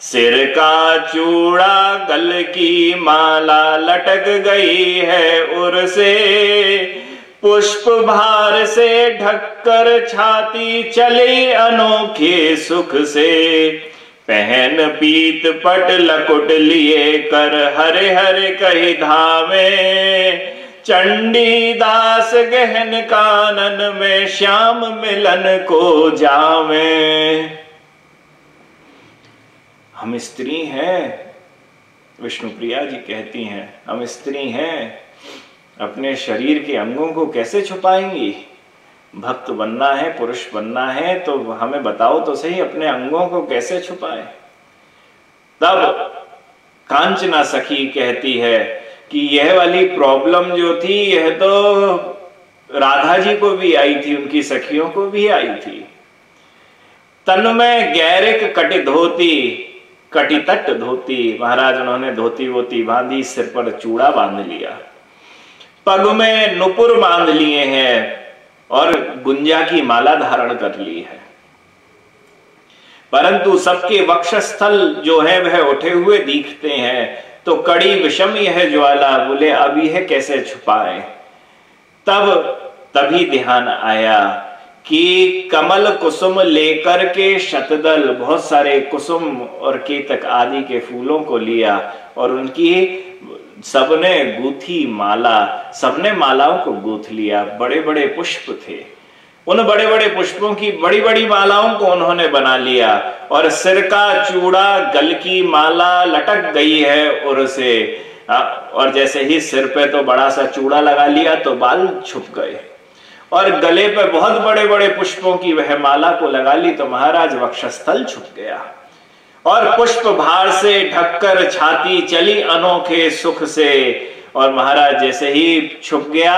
सिर का चूड़ा गल की माला लटक गई है उर से। पुष्प भार से ढककर छाती चली अनोखे सुख से। पहन पीत पट लकुट लिए कर हरे हरे कही धामे चंडी दास गहन कानन में श्याम मिलन को जावे। हम स्त्री हैं विष्णु प्रिया जी कहती हैं, हम स्त्री हैं, अपने शरीर के अंगों को कैसे छुपाएँगी? भक्त बनना है, पुरुष बनना है तो हमें बताओ तो सही अपने अंगों को कैसे छुपाए? तब कांचना सखी कहती है कि यह वाली प्रॉब्लम जो थी, यह तो राधा जी को भी आई थी, उनकी सखियों को भी आई थी। तन में गैरिक कटि धोती, कटी तट धोती, महाराज उन्होंने धोती वोती बांधी, सिर पर चूड़ा बाँध लिया। पग में नुपुर बाँध लिए हैं और गुंजा की माला धारण कर ली है। परंतु सबके वक्षस्थल जो है, वह उठे हुए दिखते हैं। तो कड़ी विषम यह ज्वाला, बोले, अब यह कैसे छुपाए? तब तभी ध्यान आया कि कमल कुसुम लेकर के शतदल, बहुत सारे कुसुम और केतक आदि के फूलों को लिया और उनकी सबने गूथी माला, सबने मालाओं को गूथ लिया। बड़े बड़े पुष्प थे। उन बड़े बड़े पुष्पों की बड़ी बड़ी मालाओं को उन्होंने बना लिया और सिर का चूड़ा, गल की माला लटक गई है और उसे और जैसे ही सिर पे तो बड़ा सा चूड़ा लगा लिया तो बाल छुप गए। और गले पे बहुत बड़े बड़े पुष्पों की वह माला को लगा ली तो महाराज वक्षस्थल छुप गया। और पुष्प भार से ढककर छाती चली अनोखे सुख से और महाराज जैसे ही छुप गया,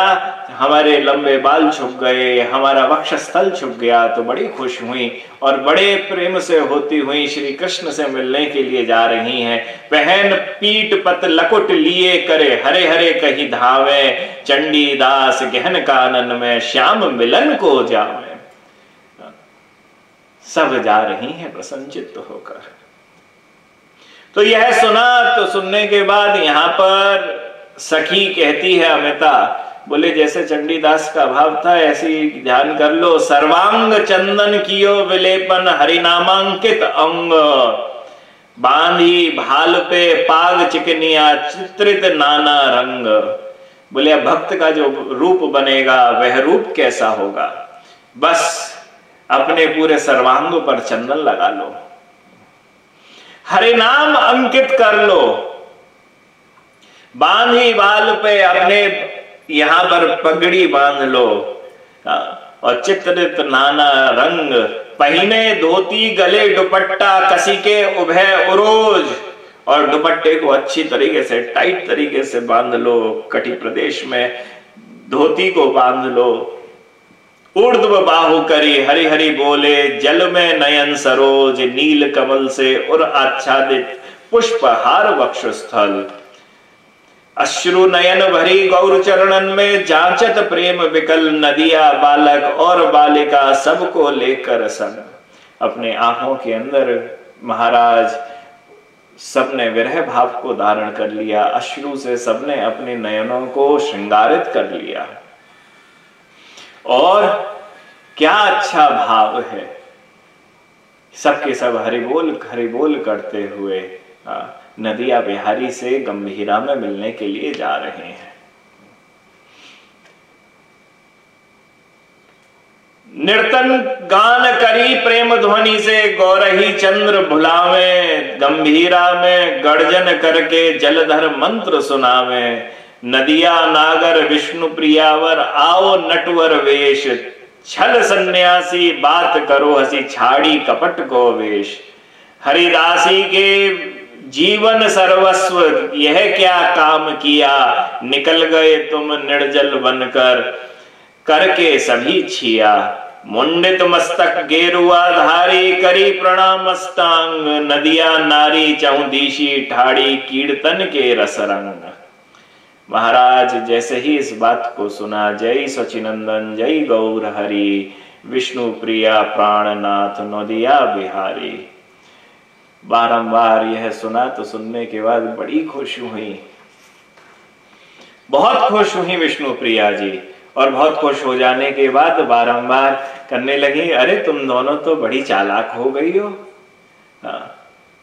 हमारे लंबे बाल छुप गए, हमारा वक्षस्थल छुप गया तो बड़ी खुश हुई और बड़े प्रेम से होती हुई श्री कृष्ण से मिलने के लिए जा रही हैं। पहन पीट पत लकुट लिए करे हरे हरे कही धावे, चंडी दास गहन कानन में श्याम मिलन को जावे। सब जा रही हैं प्रसन्नचित्त होकर। तो यह सुना तो सुनने के बाद यहाँ पर सखी कहती है अमिता, बोले, जैसे चंडीदास का भाव था, ऐसी ध्यान कर लो। सर्वांग चंदन कियो विलेपन हरिनामांकित अंग। बांधी भाल पे पाग चिकनिया चित्रित नाना रंग। बोले भक्त का जो रूप बनेगा, वह रूप कैसा होगा? बस अपने पूरे सर्वांग पर चंदन लगा लो। हरिनाम अंकित कर लो। बांधी बाल पे अपने यहाँ पर पगड़ी बाँध लो। और चित्रित नाना रंग, पहने धोती गले दुपट्टा, कसी के उभय उरोज। और दुपट्टे को अच्छी तरीके से, टाइट तरीके से बाँध लो, कटी प्रदेश में धोती को बाँध लो। ऊर्ध्व बाहु करी हरि हरि बोले, जल में नयन सरोज, नील कमल से और आच्छादित पुष्पहार वक्ष स्थल अश्रु नयन भरी गौर चरणन में जांचत प्रेम विकल नदिया बालक और बालिका सबको लेकर संग अपने आँखों के अंदर महाराज सबने विरह भाव को धारण कर लिया अश्रु से सबने अपने नयनों को श्रृंगारित कर लिया। और क्या अच्छा भाव है। सबके सब हरिबोल हरिबोल करते हुए आ, नदिया बिहारी से गंभीरा में मिलने के लिए जा रहे हैं। निर्तन गान करी प्रेम ध्वनि से गौरही चंद्र भुलावे, गंभीरा में गर्जन करके जलधर मंत्र सुनावे। नदिया नागर विष्णु प्रियावर, आओ नटवर वेश। छल सन्यासी, बात करो हसी, छाड़ी कपट को वेश। हरिदासी के जीवन सर्वस्व, यह क्या काम किया? निकल गए तुम निर्जल बनकर। करके सभी छिया। मुंडित मस्तक गेरुआ धारी करी प्रणाम अस्तांग। नदिया नारी चौदीशी ठाड़ी कीर्तन के रसरंग। महाराज, जैसे ही इस बात को सुना, जय सचिनंदन, जय गौर हरि। विष्णु प्रिया प्राणनाथ, नदिया बिहारी। बारंबार यह सुना तो सुनने के बाद बड़ी खुश हुई। बहुत खुश हुई विष्णु प्रिया जी और बहुत खुश हो जाने के बाद बारंबार करने लगी अरे तुम दोनों तो बड़ी चालाक हो गई हो। हाँ,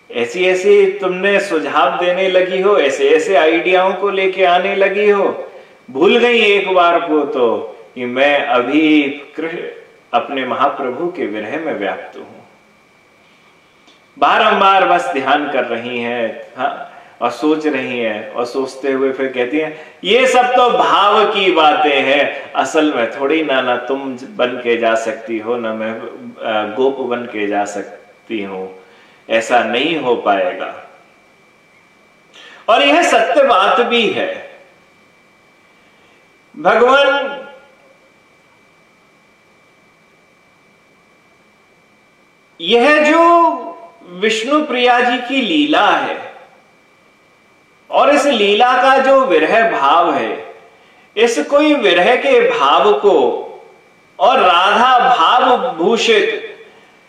ऐसी ऐसी तुमने सुझाव देने लगी हो ऐसे ऐसे आइडियाओं को लेके आने लगी हो। भूल गई एक बार को तो कि मैं अभी अपने महाप्रभु के विरह में व्याप्त हूँ। बारंबार बस ध्यान कर रही हैं हाँ और सोच रही हैं, और सोचते हुए फिर कहती हैं, ये सब तो भाव की बातें हैं। असल में थोड़ी ना ना तुम बन के जा सकती हो, ना मैं गोप बन के जा सकती हूँ। ऐसा नहीं हो पाएगा। और यह सत्य बात भी है। भगवान यह जो विष्णु प्रिया जी की लीला है। और इस लीला का जो विरह भाव है, इस कोई विरह के भाव को और राधा भाव भूषित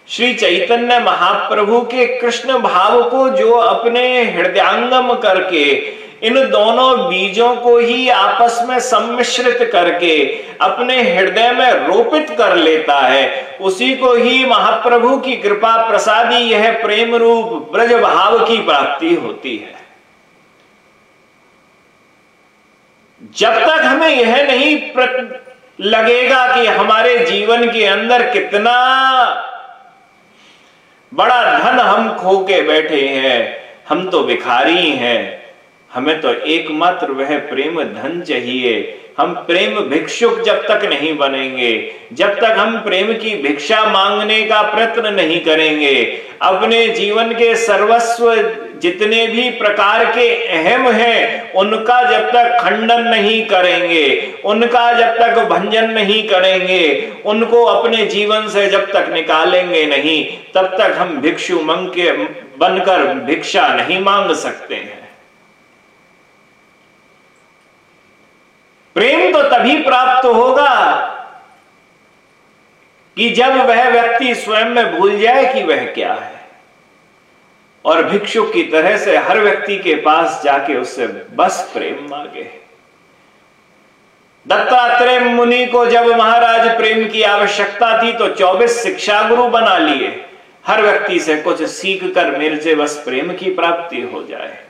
श्री चैतन्य महाप्रभु के कृष्ण भाव को जो अपने हृदयांगम करके इन दोनों बीजों को ही आपस में सम्मिश्रित करके अपने हृदय में रोपित कर लेता है। उसी को ही महाप्रभु की कृपा प्रसादी यह प्रेम रूप ब्रज भाव की प्राप्ति होती है। जब तक हमें यह नहीं लगेगा कि हमारे जीवन के अंदर कितना बड़ा धन हम खो के बैठे हैं, हम तो भिखारी हैं। हमें तो एकमात्र वह प्रेम धन चाहिए। हम प्रेम भिक्षुक जब तक नहीं बनेंगे, जब तक हम प्रेम की भिक्षा मांगने का प्रयत्न नहीं करेंगे, अपने जीवन के सर्वस्व जितने भी प्रकार के अहम हैं, उनका जब तक खंडन नहीं करेंगे, उनका जब तक भंजन नहीं करेंगे, उनको अपने जीवन से जब तक निकालेंगे नहीं, तब तक हम भिक्षु मंग के, बनकर भिक्षा नहीं मांग सकते हैं। प्रेम तो तभी प्राप्त होगा कि जब वह व्यक्ति स्वयं में भूल जाए कि वह क्या है। और भिक्षुक की तरह से हर व्यक्ति के पास जाके उससे बस प्रेम मांगे। दत्तात्रेय मुनि को जब महाराज प्रेम की आवश्यकता थी तो 24 शिक्षा गुरु बना लिए। हर व्यक्ति से कुछ सीख कर मेरे से बस प्रेम की प्राप्ति हो जाए।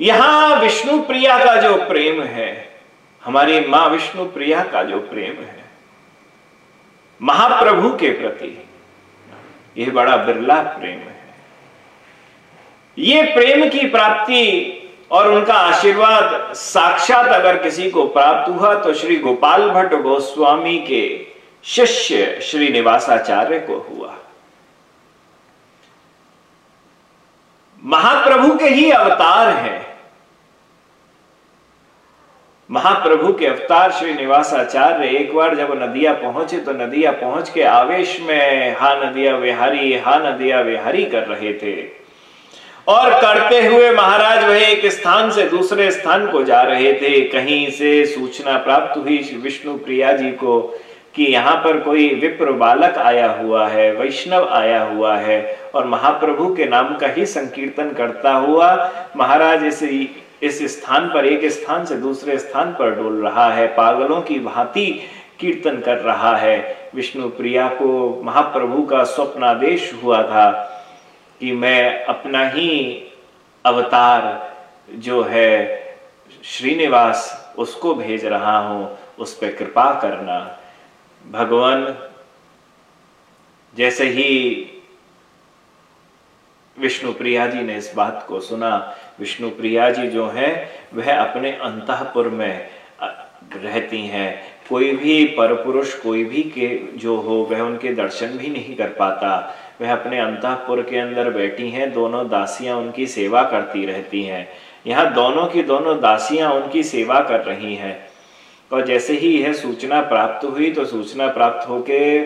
यहाँ विष्णु प्रिया का जो प्रेम है, हमारी माँ विष्णु प्रिया का जो प्रेम है, महाप्रभु के प्रति यह बड़ा बिरला प्रेम है। ये प्रेम की प्राप्ति और उनका आशीर्वाद साक्षात अगर किसी को प्राप्त हुआ तो श्री गोपाल भट्ट गोस्वामी के शिष्य श्री निवासाचार्य को हुआ। महाप्रभु के ही अवतार हैं। महाप्रभु के अवतार श्री निवासाचार्य एक बार जब नदिया पहुँचे तो नदिया पहुँच के आवेश में हा नदिया विहारी, हा नदिया विहारी कर रहे थे। और करते हुए महाराज वह एक स्थान से दूसरे स्थान को जा रहे थे। कहीं से सूचना प्राप्त हुई विष्णु प्रिया जी को कि यहाँ पर कोई विप्र बालक आया हुआ है, वैष्णव आया हुआ है और महाप्रभु के नाम का ही संकीर्तन करता हुआ महाराज इस इस स्थान पर, एक स्थान से दूसरे स्थान पर डोल रहा है। पागलों की भांति कीर्तन कर रहा है। विष्णु प्रिया को महाप्रभु का स्वप्नादेश हुआ था कि मैं अपना ही अवतार जो है, श्रीनिवास, उसको भेज रहा हूँ। उस पर कृपा करना। भगवान, जैसे ही विष्णु प्रिया जी ने इस बात को सुना विष्णु प्रिया जी जो है, वह अपने अंतपुर में रहती हैं। कोई भी परपुरुष, कोई भी के जो हो, वह उनके दर्शन भी नहीं कर पाता। वह अपने अंतपुर के अंदर बैठी हैं, दोनों दासियाँ उनकी सेवा करती रहती हैं। यहाँ दोनों की दोनों दासियाँ उनकी सेवा कर रही हैं। और जैसे ही यह सूचना प्राप्त हुई तो सूचना प्राप्त होके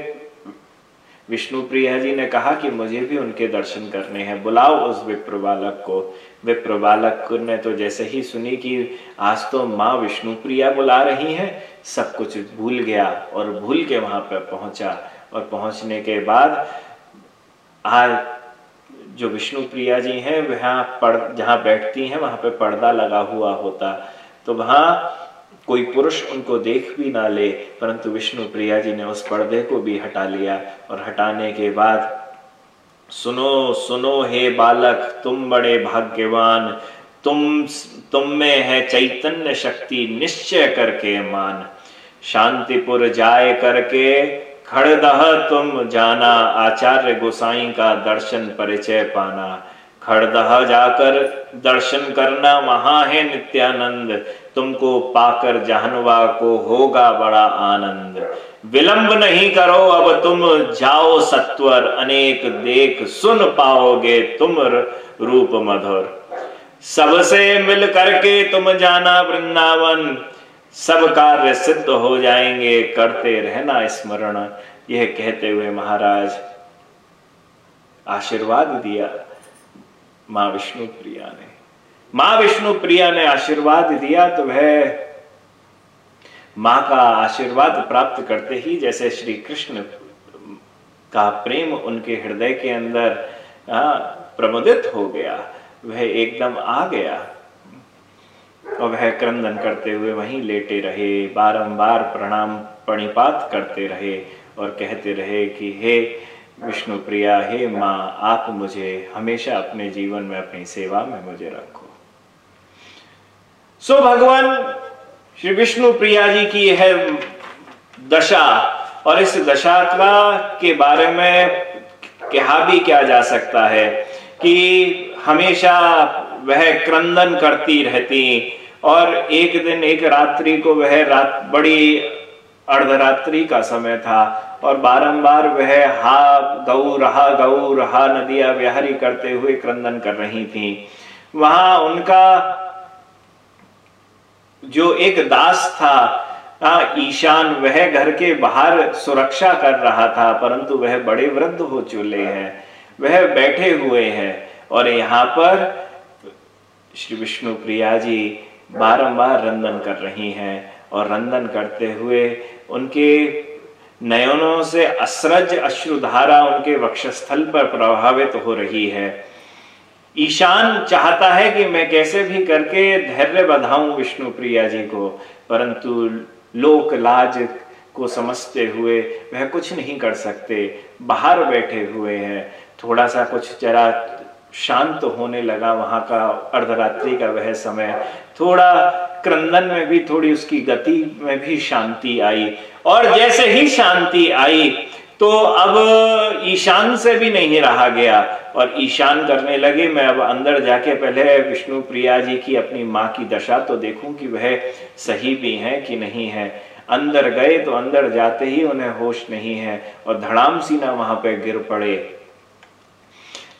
विष्णु प्रिया जी ने कहा कि मुझे भी उनके दर्शन करने हैं। बुलाओ उस विप्र बालक को। विप्र बालक ने तो जैसे ही सुनी कि आज तो माँ विष्णु प्रिया बुला रही हैं, सब कुछ भूल गया और भूल के वहाँ पर पहुँचा। और पहुँचने के बाद आज जो विष्णु प्रिया जी हैं, वहाँ पड़ जहाँ बैठती हैं, वहाँ पे पर्दा लगा हुआ होता। तो वहाँ कोई पुरुष उनको देख भी ना ले, परंतु विष्णु प्रिया जी ने उस पर्दे को भी हटा लिया। और हटाने के बाद सुनो सुनो हे बालक, तुम बड़े भाग्यवान, तुम तुम में है चैतन्य शक्ति निश्चय करके मान। शांतिपुर जाए करके खड़दह तुम जाना, आचार्य गोसाई का दर्शन परिचय पाना। खड़दह जाकर दर्शन करना वहाँ है नित्यानंद। तुमको पाकर जहनवा को होगा बड़ा आनंद। विलंब नहीं करो, अब तुम जाओ सत्वर, अनेक देख सुन पाओगे तुम रूप मधुर। सबसे मिल करके तुम जाना वृंदावन। सब कार्य सिद्ध हो जाएँगे, करते रहना स्मरण। यह कहते हुए महाराज, आशीर्वाद दिया। माँ विष्णु प्रिया ने। माँ विष्णु प्रिया ने आशीर्वाद दिया तो वह माँ का आशीर्वाद प्राप्त करते ही जैसे श्री कृष्ण का प्रेम उनके हृदय के अंदर प्रमुदित हो गया, वह एकदम आ गया। और वह क्रंदन करते हुए वहीं लेटे रहे, बारंबार प्रणाम प्रणिपात करते रहे और कहते रहे कि, हे विष्णु प्रिया, हे माँ, आप मुझे हमेशा अपने जीवन में अपनी सेवा में मुझे रखो। सो भगवान, श्री विष्णु प्रिया जी की है दशा और इस दशा का के बारे में कहा भी क्या जा सकता है कि हमेशा वह क्रंदन करती रहती और एक दिन, एक रात्रि को वह रात बड़ी अर्धरात्रि का समय था और बारंबार वह हा, गौ, रहा गौ, रहा नदिया विहारी करते हुए क्रंदन कर रही थी। वहाँ उनका जो एक दास था ईशान, वह घर के बाहर सुरक्षा कर रहा था, परंतु वह बड़े वृद्ध हो चुके हैं। वह बैठे हुए हैं और यहाँ पर श्री विष्णु प्रिया जी बारंबार रंदन कर रही हैं और रंदन करते हुए उनके नयनों से असरज अश्रुधारा उनके वक्षस्थल पर प्रभावित हो रही है। ईशान चाहता है कि मैं कैसे भी करके धैर्य बधाऊं विष्णु प्रिया जी को, परंतु लोक लाज को समझते हुए वह कुछ नहीं कर सकते। बाहर बैठे हुए हैं। थोड़ा सा कुछ जरा शांत होने लगा। वहाँ का अर्धरात्रि का वह समय थोड़ा क्रंदन में भी थोड़ी उसकी गति में भी शांति आई। और जैसे ही शांति आई तो अब ईशान से भी नहीं रहा गया। और ईशान करने लगे, मैं अब अंदर जाके पहले विष्णु प्रिया जी की अपनी माँ की दशा तो देखूँ कि वह सही भी है कि नहीं है। अंदर गए तो अंदर जाते ही उन्हें होश नहीं है, और धड़ाम सीना वहाँ पे गिर पड़े।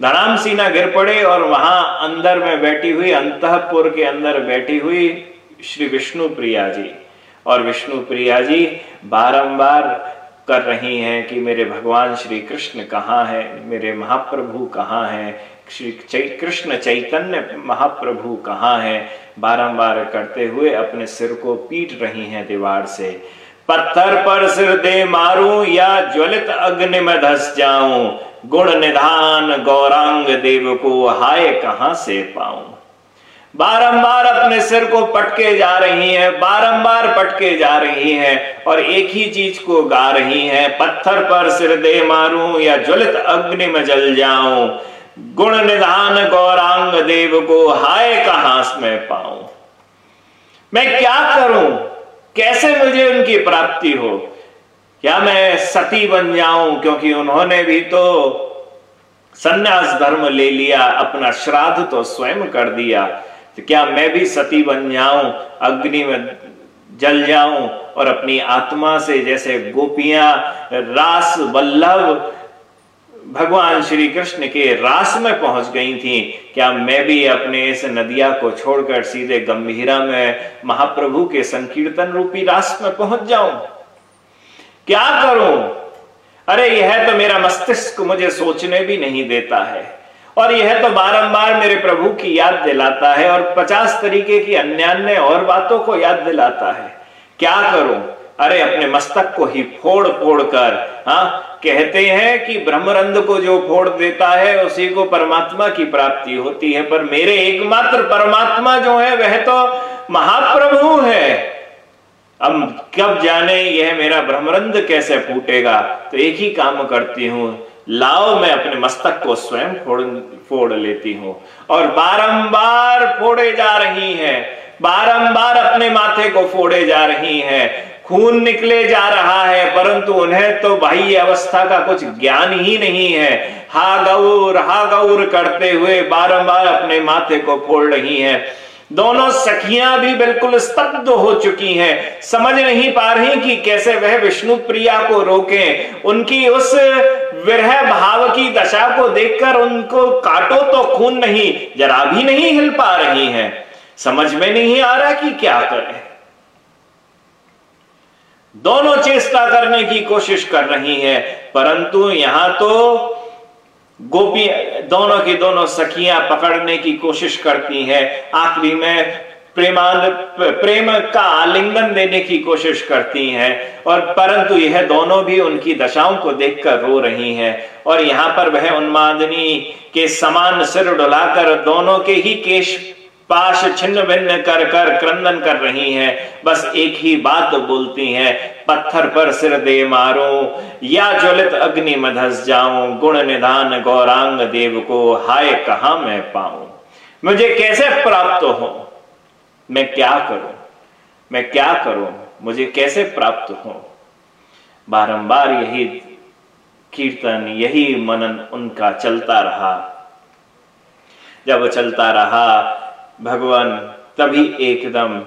धड़ाम सीना गिर पड़े और वहाँ अंदर में बैठी हुई, अंतपुर के अंदर बैठी हुई श्री विष्णु प्रिया जी और विष्णु प्रिया जी बारंबार कर रही हैं कि मेरे भगवान श्री कृष्ण कहाँ है, मेरे महाप्रभु कहाँ हैं, श्री कृष्ण चैतन्य महाप्रभु कहाँ है। बारंबार करते हुए अपने सिर को पीट रही हैं दीवार से। पत्थर पर सिर दे मारूं या ज्वलित अग्नि में धस जाऊँ? गुण निधान गौरांग देव को हाय कहाँ से पाऊँ? बारंबार अपने सिर को पटके जा रही हैं, बारंबार पटके जा रही हैं और एक ही चीज़ को गा रही हैं, पत्थर पर सिर दे मारूं या ज्वलित अग्नि में जल जाऊँ, गुण निधान गौरांग देव को हाय कहाँ में पाऊँ? मैं क्या करूँ? कैसे मुझे उनकी प्राप्ति हो? क्या मैं सती बन जाऊँ? क्योंकि उन्होंने भी तो सन्यास धर्म ले लिया, अपना श्राद्ध तो स्वयं कर दिया। तो क्या मैं भी सती बन जाऊँ, अग्नि में जल जाऊँ और अपनी आत्मा से जैसे गोपियाँ, रास वल्लभ, भगवान श्री कृष्ण के रास में पहुँच गई थी। क्या मैं भी अपने इस नदिया को छोड़कर सीधे गंभीरा में महाप्रभु के संकीर्तन रूपी रास में पहुँच जाऊँ? क्या करूँ? अरे यह तो मेरा मस्तिष्क मुझे सोचने भी नहीं देता है। और यह तो बारंबार मेरे प्रभु की याद दिलाता है और पचास तरीके की अन्य अन्य और बातों को याद दिलाता है। क्या करूँ? अरे, अपने मस्तक को ही फोड़ फोड़ कर हाँ? कहते हैं कि ब्रह्मरंद को जो फोड़ देता है, उसी को परमात्मा की प्राप्ति होती है। पर मेरे एकमात्र परमात्मा जो है, वह तो महाप्रभु है। अब कब जाने यह मेरा ब्रह्मरंद कैसे फूटेगा? तो एक ही काम करती हूँ। लाओ, मैं अपने मस्तक को स्वयं फोड़ फोड़ लेती हूँ। और बारंबार फोड़े जा रही हैं। बारंबार अपने माथे को फोड़े जा रही हैं। खून निकले जा रहा है, परंतु उन्हें तो बाह्य अवस्था का कुछ ज्ञान ही नहीं है। हा गौर हा गौर करते हुए बारंबार अपने माथे को फोड़ रही हैं। दोनों सखियाँ भी बिल्कुल स्तब्ध हो चुकी हैं। समझ नहीं पा रही कि कैसे वह विष्णु प्रिया को रोकें। उनकी उस विरह भाव की दशा को देखकर उनको काटो तो खून नहीं, जरा भी नहीं हिल पा रही हैं। समझ में नहीं आ रहा कि क्या करें। दोनों चेष्टा करने की कोशिश कर रही हैं, परंतु यहाँ तो गोपी, दोनों की दोनों सखियाँ पकड़ने की कोशिश करती हैं। आखिरी में प्रेमांद प्रेम का आलिंगन देने की कोशिश करती हैं और परंतु यह दोनों भी उनकी दशाओं को देखकर रो रही हैं और यहाँ पर वह उन्मादनी के समान सिर डुलाकर दोनों के ही केश पाश छिन्न भिन्न कर कर क्रंदन कर रही हैं। बस एक ही बात बोलती हैं, पत्थर पर सिर दे मारो, या ज्वलित अग्नि में धस जाऊँ, गुण निधान गौरांग देव को हाय कहा मैं पाऊँ? मुझे कैसे प्राप्त हो? मैं क्या करूँ? मैं क्या करूँ? मुझे कैसे प्राप्त हो? बारंबार यही कीर्तन, यही मनन उनका चलता रहा। जब चलता रहा, भगवान तभी एकदम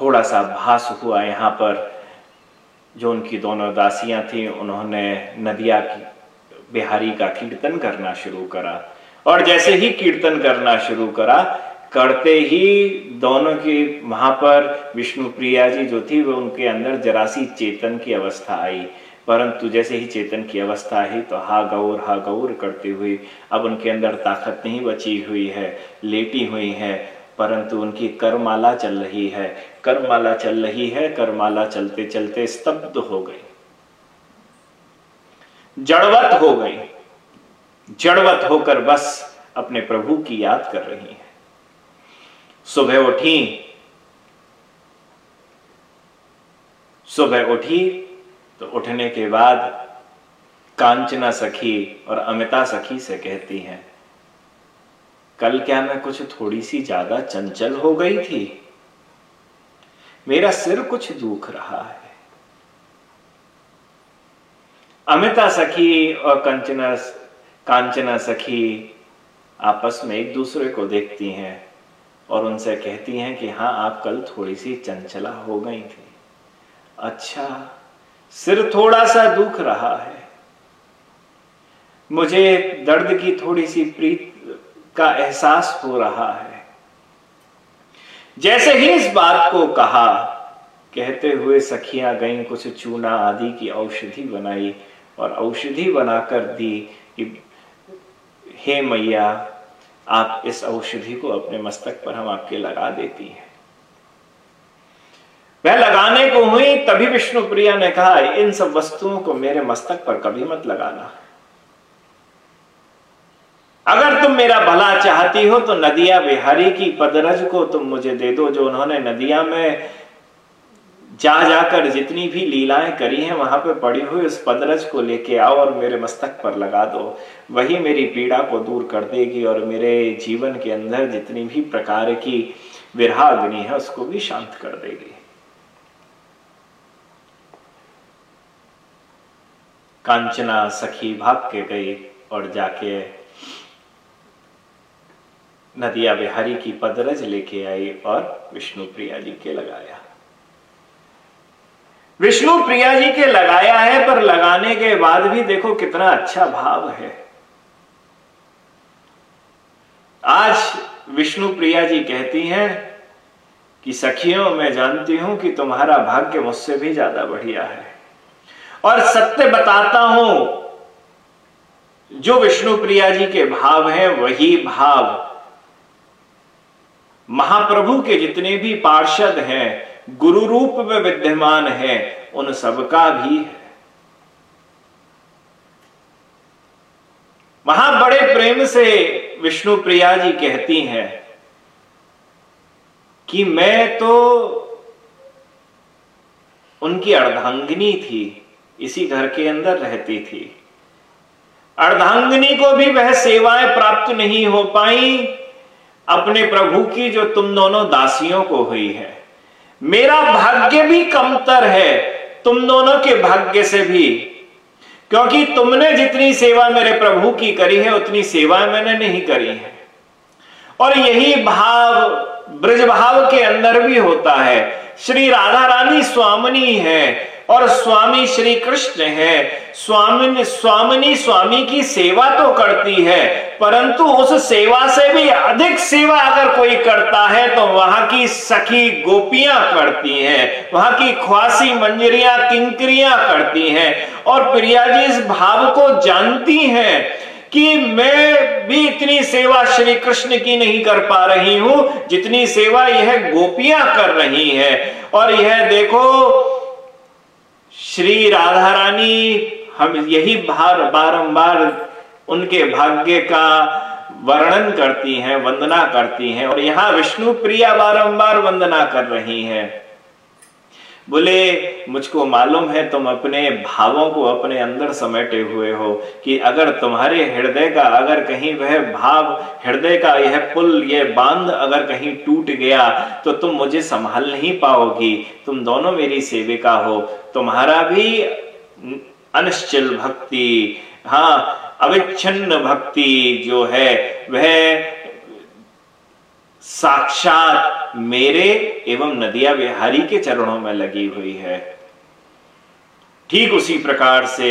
थोड़ा सा भास हुआ यहाँ पर। जो उनकी दोनों दासियाँ थी, उन्होंने नदिया की, बिहारी का कीर्तन करना शुरू करा। और जैसे ही कीर्तन करना शुरू करा, करते ही दोनों की, वहाँ पर विष्णु प्रिया जी जो थी, वो उनके अंदर जरासी चेतन की अवस्था आई। परंतु जैसे ही चेतन की अवस्था आई तो हा गौर हा गौर करती हुई अब उनके अंदर ताकत नहीं बची हुई है, लेटी हुई है। परंतु उनकी करमाला चल रही है करमाला चल रही है करमाला चलते चलते स्तब्ध हो गई। जड़वत हो गई। जड़वत होकर बस अपने प्रभु की याद कर रही है। सुबह उठी सुबह उठी तो उठने के बाद कांचना सखी और अमिता सखी से कहती हैं, कल क्या मैं कुछ थोड़ी सी ज़्यादा चंचल हो गई थी? मेरा सिर कुछ दुख रहा है। अमिता सखी और कंचना कांचना सखी आपस में एक दूसरे को देखती हैं और उनसे कहती हैं कि हाँ आप कल थोड़ी सी चंचला हो गई थी। अच्छा सिर थोड़ा सा दुख रहा है। मुझे दर्द की थोड़ी सी प्रीत का एहसास हो रहा है। जैसे ही इस बात को कहा, कहते हुए सखियाँ गईं, कुछ चूना आदि की औषधि बनाई और औषधि बनाकर दी कि हे मैया, आप इस औषधि को अपने मस्तक पर हम आपके लगा देती हैं। वह लगाने को हुई, तभी विष्णु प्रिया ने कहा, इन सब वस्तुओं को मेरे मस्तक पर कभी मत लगाना। अगर तुम मेरा भला चाहती हो तो नदिया बिहारी की पदरज को तुम मुझे दे दो, जो उन्होंने नदिया में जा जाकर जितनी भी लीलाएँ करी हैं, वहाँ पे पड़ी हुई उस पदरज को लेके आओ और मेरे मस्तक पर लगा दो। वही मेरी पीड़ा को दूर कर देगी और मेरे जीवन के अंदर जितनी भी प्रकार की विराग्नि है, उसको भी शांत कर देगी। कांचना सखी भाग के गई और जाके नदिया बिहारी की पदरज लेके आई और विष्णु प्रिया जी के लगाया। विष्णु प्रिया जी के लगाया है, पर लगाने के बाद भी देखो कितना अच्छा भाव है। आज विष्णु प्रिया जी कहती हैं कि, सखियों, मैं जानती हूँ कि तुम्हारा भाग्य मुझसे भी ज़्यादा बढ़िया है। और सत्य बताता हूँ, जो विष्णु प्रिया जी के भाव हैं, वही भाव महाप्रभु के जितने भी पार्षद हैं गुरु रूप में विद्यमान है, उन सबका भी है। वहाँ बड़े प्रेम से विष्णु प्रिया जी कहती हैं कि मैं तो उनकी अर्धांगिनी थी, इसी घर के अंदर रहती थी। अर्धांगिनी को भी वह सेवाएँ प्राप्त नहीं हो पाई, अपने प्रभु की जो तुम दोनों दासियों को हुई है। मेरा भाग्य भी कमतर है, तुम दोनों के भाग्य से भी। क्योंकि तुमने जितनी सेवा मेरे प्रभु की करी है, उतनी सेवा मैंने नहीं करी है। और यही भाव ब्रज भाव के अंदर भी होता है। श्री राधा रानी स्वामिनी है। और स्वामी श्री कृष्ण है। स्वामी स्वामिनी, स्वामी की सेवा तो करती है, परंतु उस सेवा से भी अधिक सेवा अगर कोई करता है तो वहाँ की सखी गोपियाँ करती हैं, वहाँ की ख्वासी मंजरियाँ किंकरियाँ करती हैं। और प्रिया जी इस भाव को जानती हैं कि मैं भी इतनी सेवा श्री कृष्ण की नहीं कर पा रही हूँ, जितनी सेवा यह गोपियाँ कर रही हैं। और यह देखो श्री राधा रानी हम यही बार बारंबार उनके भाग्य का वर्णन करती हैं, वंदना करती हैं और यहाँ विष्णु प्रिया बारंबार वंदना कर रही हैं। बोले, मुझको मालूम है तुम अपने भावों को अपने अंदर समेटे हुए हो कि अगर तुम्हारे हृदय का, अगर कहीं वह भाव, हृदय का यह पुल, यह बाँध अगर कहीं टूट गया तो तुम मुझे संभाल नहीं पाओगी। तुम दोनों मेरी सेविका हो। तुम्हारा भी अनिश्चल भक्ति हाँ अविच्छिन्न भक्ति जो है, वह साक्षात मेरे एवं नदिया बिहारी के चरणों में लगी हुई है। ठीक उसी प्रकार से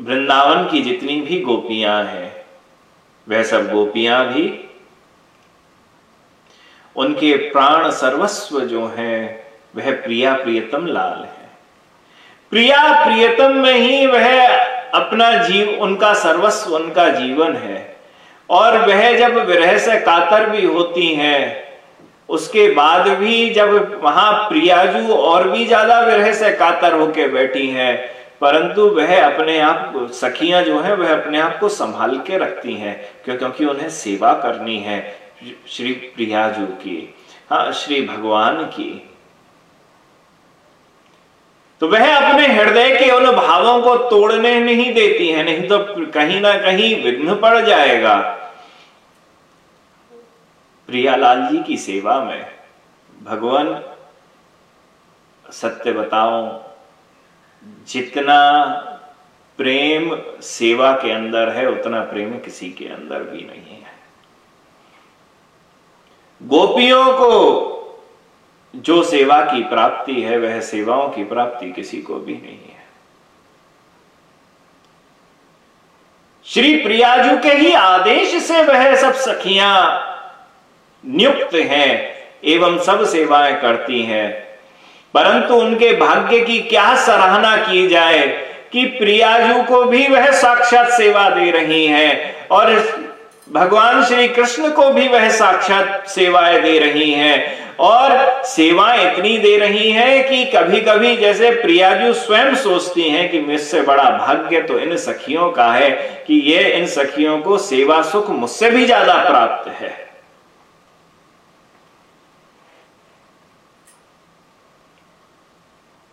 वृंदावन की जितनी भी गोपियाँ हैं, वह सब गोपियाँ भी, उनके प्राण सर्वस्व जो हैं, वह प्रिया प्रियतम लाल है। प्रिया प्रियतम में ही वह अपना जीव, उनका सर्वस्व, उनका जीवन है। और वह जब विरह से कातर भी होती हैं उसके बाद भी जब वहाँ प्रियाजू और भी ज़्यादा विरह से कातर होके बैठी हैं, परंतु वह अपने आप सखियाँ जो है, वह अपने आप को संभाल के रखती हैं, क्यों? क्योंकि उन्हें सेवा करनी है श्री प्रियाजू की। हाँ श्री भगवान की। तो वह अपने हृदय के उन भावों को तोड़ने नहीं देती है, नहीं तो कहीं ना कहीं विघ्न पड़ जाएगा। प्रियालाल जी की सेवा में भगवान सत्य बताओ जितना प्रेम सेवा के अंदर है, उतना प्रेम किसी के अंदर भी नहीं है। गोपियों को जो सेवा की प्राप्ति है, वह सेवाओं की प्राप्ति किसी को भी नहीं है। श्री प्रियाजू के ही आदेश से वह सब सखियाँ नियुक्त हैं एवं सब सेवाएँ करती हैं। परंतु उनके भाग्य की क्या सराहना की जाए कि प्रियाजू को भी वह साक्षात सेवा दे रही हैं और भगवान श्री कृष्ण को भी वह साक्षात सेवाएँ दे रही हैं। और सेवाएँ इतनी दे रही हैं कि कभी कभी जैसे प्रियाजू स्वयं सोचती हैं कि मुझसे बड़ा भाग्य तो इन सखियों का है कि ये इन सखियों को सेवा सुख मुझसे भी ज़्यादा प्राप्त है।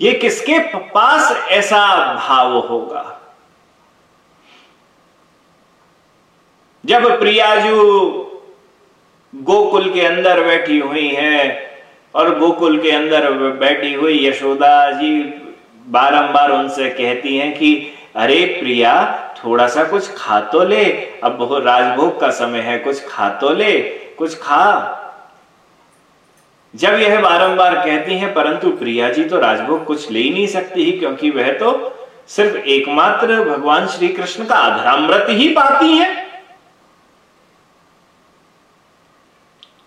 ये किसके पास ऐसा भाव होगा? जब प्रियाजू गोकुल के अंदर बैठी हुई है और गोकुल के अंदर बैठी हुई यशोदा जी बारंबार उनसे कहती हैं कि, अरे प्रिया, थोड़ा सा कुछ खा तो ले। अब राजभोग का समय है, कुछ खा तो ले। कुछ खा जब यह बारंबार कहती हैं, परंतु प्रिया जी तो राजभोग कुछ ले ही नहीं सकती ही, क्योंकि वह तो सिर्फ़ एकमात्र भगवान श्री कृष्ण का अधरामृत ही पाती है।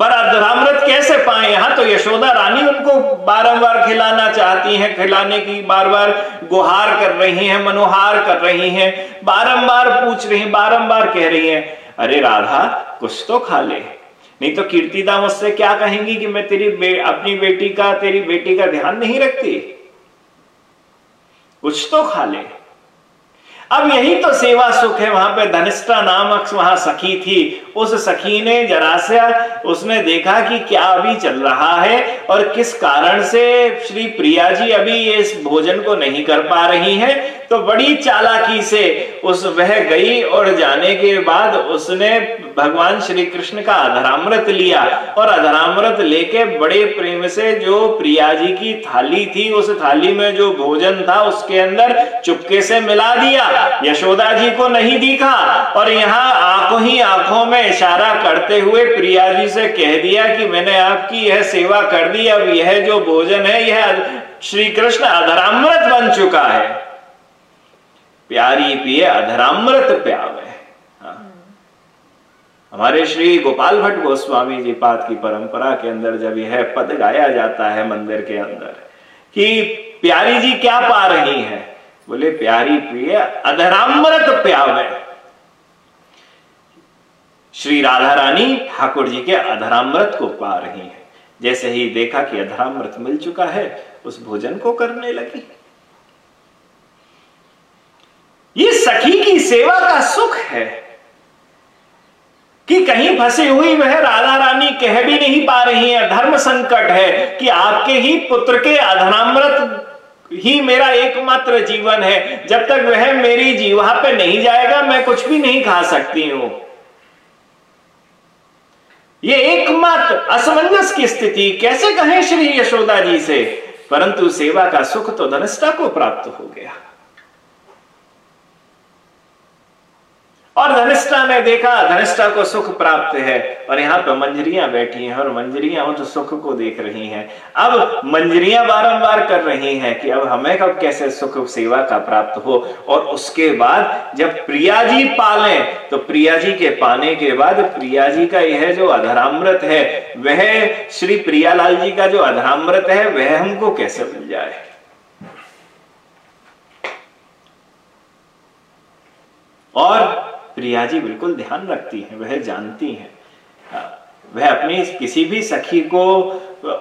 पर अधरामृत कैसे पाए? यहाँ तो यशोदा रानी उनको बारंबार खिलाना चाहती हैं, खिलाने की बार बार गुहार कर रही हैं, मनोहार कर रही हैं, बारंबार पूछ रही हैं, बारंबार कह रही हैं, अरे राधा, कुछ तो खा ले। नहीं तो कीर्तिदा मुझसे क्या कहेंगी कि मैं तेरी बे, अपनी बेटी का तेरी बेटी का ध्यान नहीं रखती? कुछ तो खा ले। अब यही तो सेवा सुख है वहाँ पे धनिष्ठा नामक वहाँ सखी थी। उस सखी ने जरा से उसने देखा कि क्या अभी चल रहा है और किस कारण से श्री प्रिया जी अभी इस भोजन को नहीं कर पा रही हैं। तो बड़ी चालाकी से उस वह गई और जाने के बाद उसने भगवान श्री कृष्ण का अधरामृत लिया और अधरामृत लेके बड़े प्रेम से जो प्रिया जी की थाली थी, उस थाली में जो भोजन था, उसके अंदर चुपके से मिला दिया। यशोदा जी को नहीं दिखा और यहाँ आँखों ही आँखों में इशारा करते हुए प्रिया जी से कह दिया कि मैंने आपकी यह सेवा कर दी, अब यह जो भोजन है, यह श्री कृष्ण अधरामृत बन चुका है। प्यारी पिए, अधरामृत प्यावे। हाँ। हमारे श्री गोपाल भट्ट गोस्वामी जी पाद की परंपरा के अंदर जब यह पद गाया जाता है मंदिर के अंदर, कि प्यारी जी क्या पा रही है? बोले, प्यारी प्रिय अधरामृत प्यावे। श्री राधा रानी ठाकुर जी के अधरामृत को पा रही है। जैसे ही देखा कि अधरामृत मिल चुका है, उस भोजन को करने लगी। ये सखी की सेवा का सुख है कि कहीं फंसी हुई वह राधा रानी कह भी नहीं पा रही है। धर्म संकट है कि आपके ही पुत्र के अधनामृत ही मेरा एकमात्र जीवन है। जब तक वह मेरी जीवा पे नहीं जाएगा, मैं कुछ भी नहीं खा सकती हूँ। ये एकमात्र असमंजस की स्थिति कैसे कहें श्री यशोदा जी से? परंतु सेवा का सुख तो धनिष्ठा को प्राप्त हो गया। और धनिष्ठा ने देखा, धनिष्ठा को सुख प्राप्त है। और यहाँ पे मंजरियाँ बैठी हैं, और मंजरियाँ उस सुख को देख रही हैं। अब मंजरियाँ बारंबार कर रही हैं कि अब हमें कब कैसे सुख सेवा का प्राप्त हो? और उसके बाद जब प्रिया जी पाले तो प्रिया जी के पाने के बाद प्रिया जी का यह जो अधरामृत है, वह श्री प्रियालाल जी का जो अधरामृत है, वह हमको कैसे मिल जाए? और प्रिया जी बिल्कुल ध्यान रखती हैं, वह जानती हैं। वह अपनी किसी भी सखी को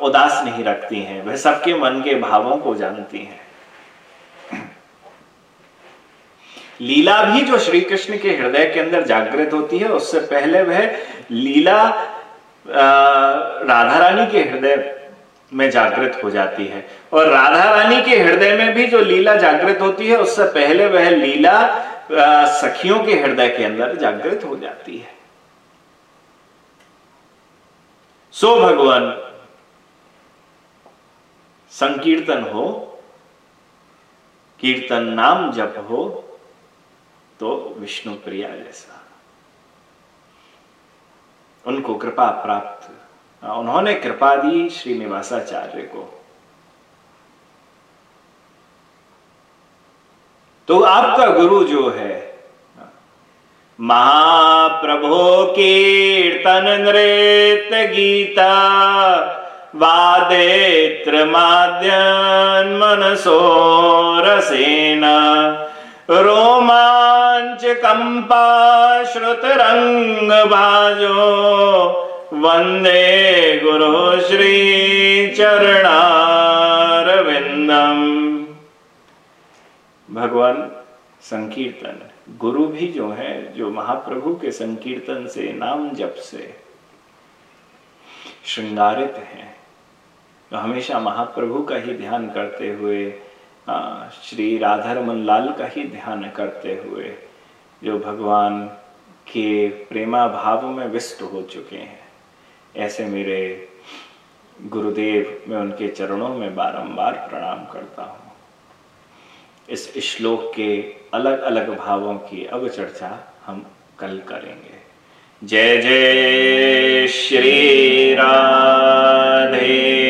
उदास नहीं रखती हैं, वह सबके मन के भावों को जानती हैं। लीला भी जो श्री कृष्ण के हृदय के अंदर जागृत होती है, उससे पहले वह लीला राधा रानी के हृदय में जागृत हो जाती है। और राधा रानी के हृदय में भी जो लीला जागृत होती है, उससे पहले वह लीला सखियों के हृदय के अंदर जागृत हो जाती है। सो भगवान, संकीर्तन हो, कीर्तन नाम जप हो तो विष्णु प्रिया जैसा। उनको कृपा प्राप्त। उन्होंने कृपा दी श्रीनिवासाचार्य को। तो आपका गुरु जो है, महाप्रभो कीर्तन नृत्य गीता वादेत्र माद्यन मनसो रसेन, रोमांच कंपा श्रुत रंग भाजो वंदे गुरु श्री चरणारविंदम। भगवान संकीर्तन। गुरु भी जो है, जो महाप्रभु के संकीर्तन से, नाम जप से श्रृंगारित हैं। तो हमेशा महाप्रभु का ही ध्यान करते हुए श्री राधारमन लाल का ही ध्यान करते हुए जो भगवान के प्रेमा भाव में विष्ट हो चुके हैं। ऐसे मेरे गुरुदेव, मैं उनके चरणों में बारंबार प्रणाम करता हूँ। इस श्लोक के अलग अलग भावों की अब चर्चा हम कल करेंगे। जय जय श्री राधे।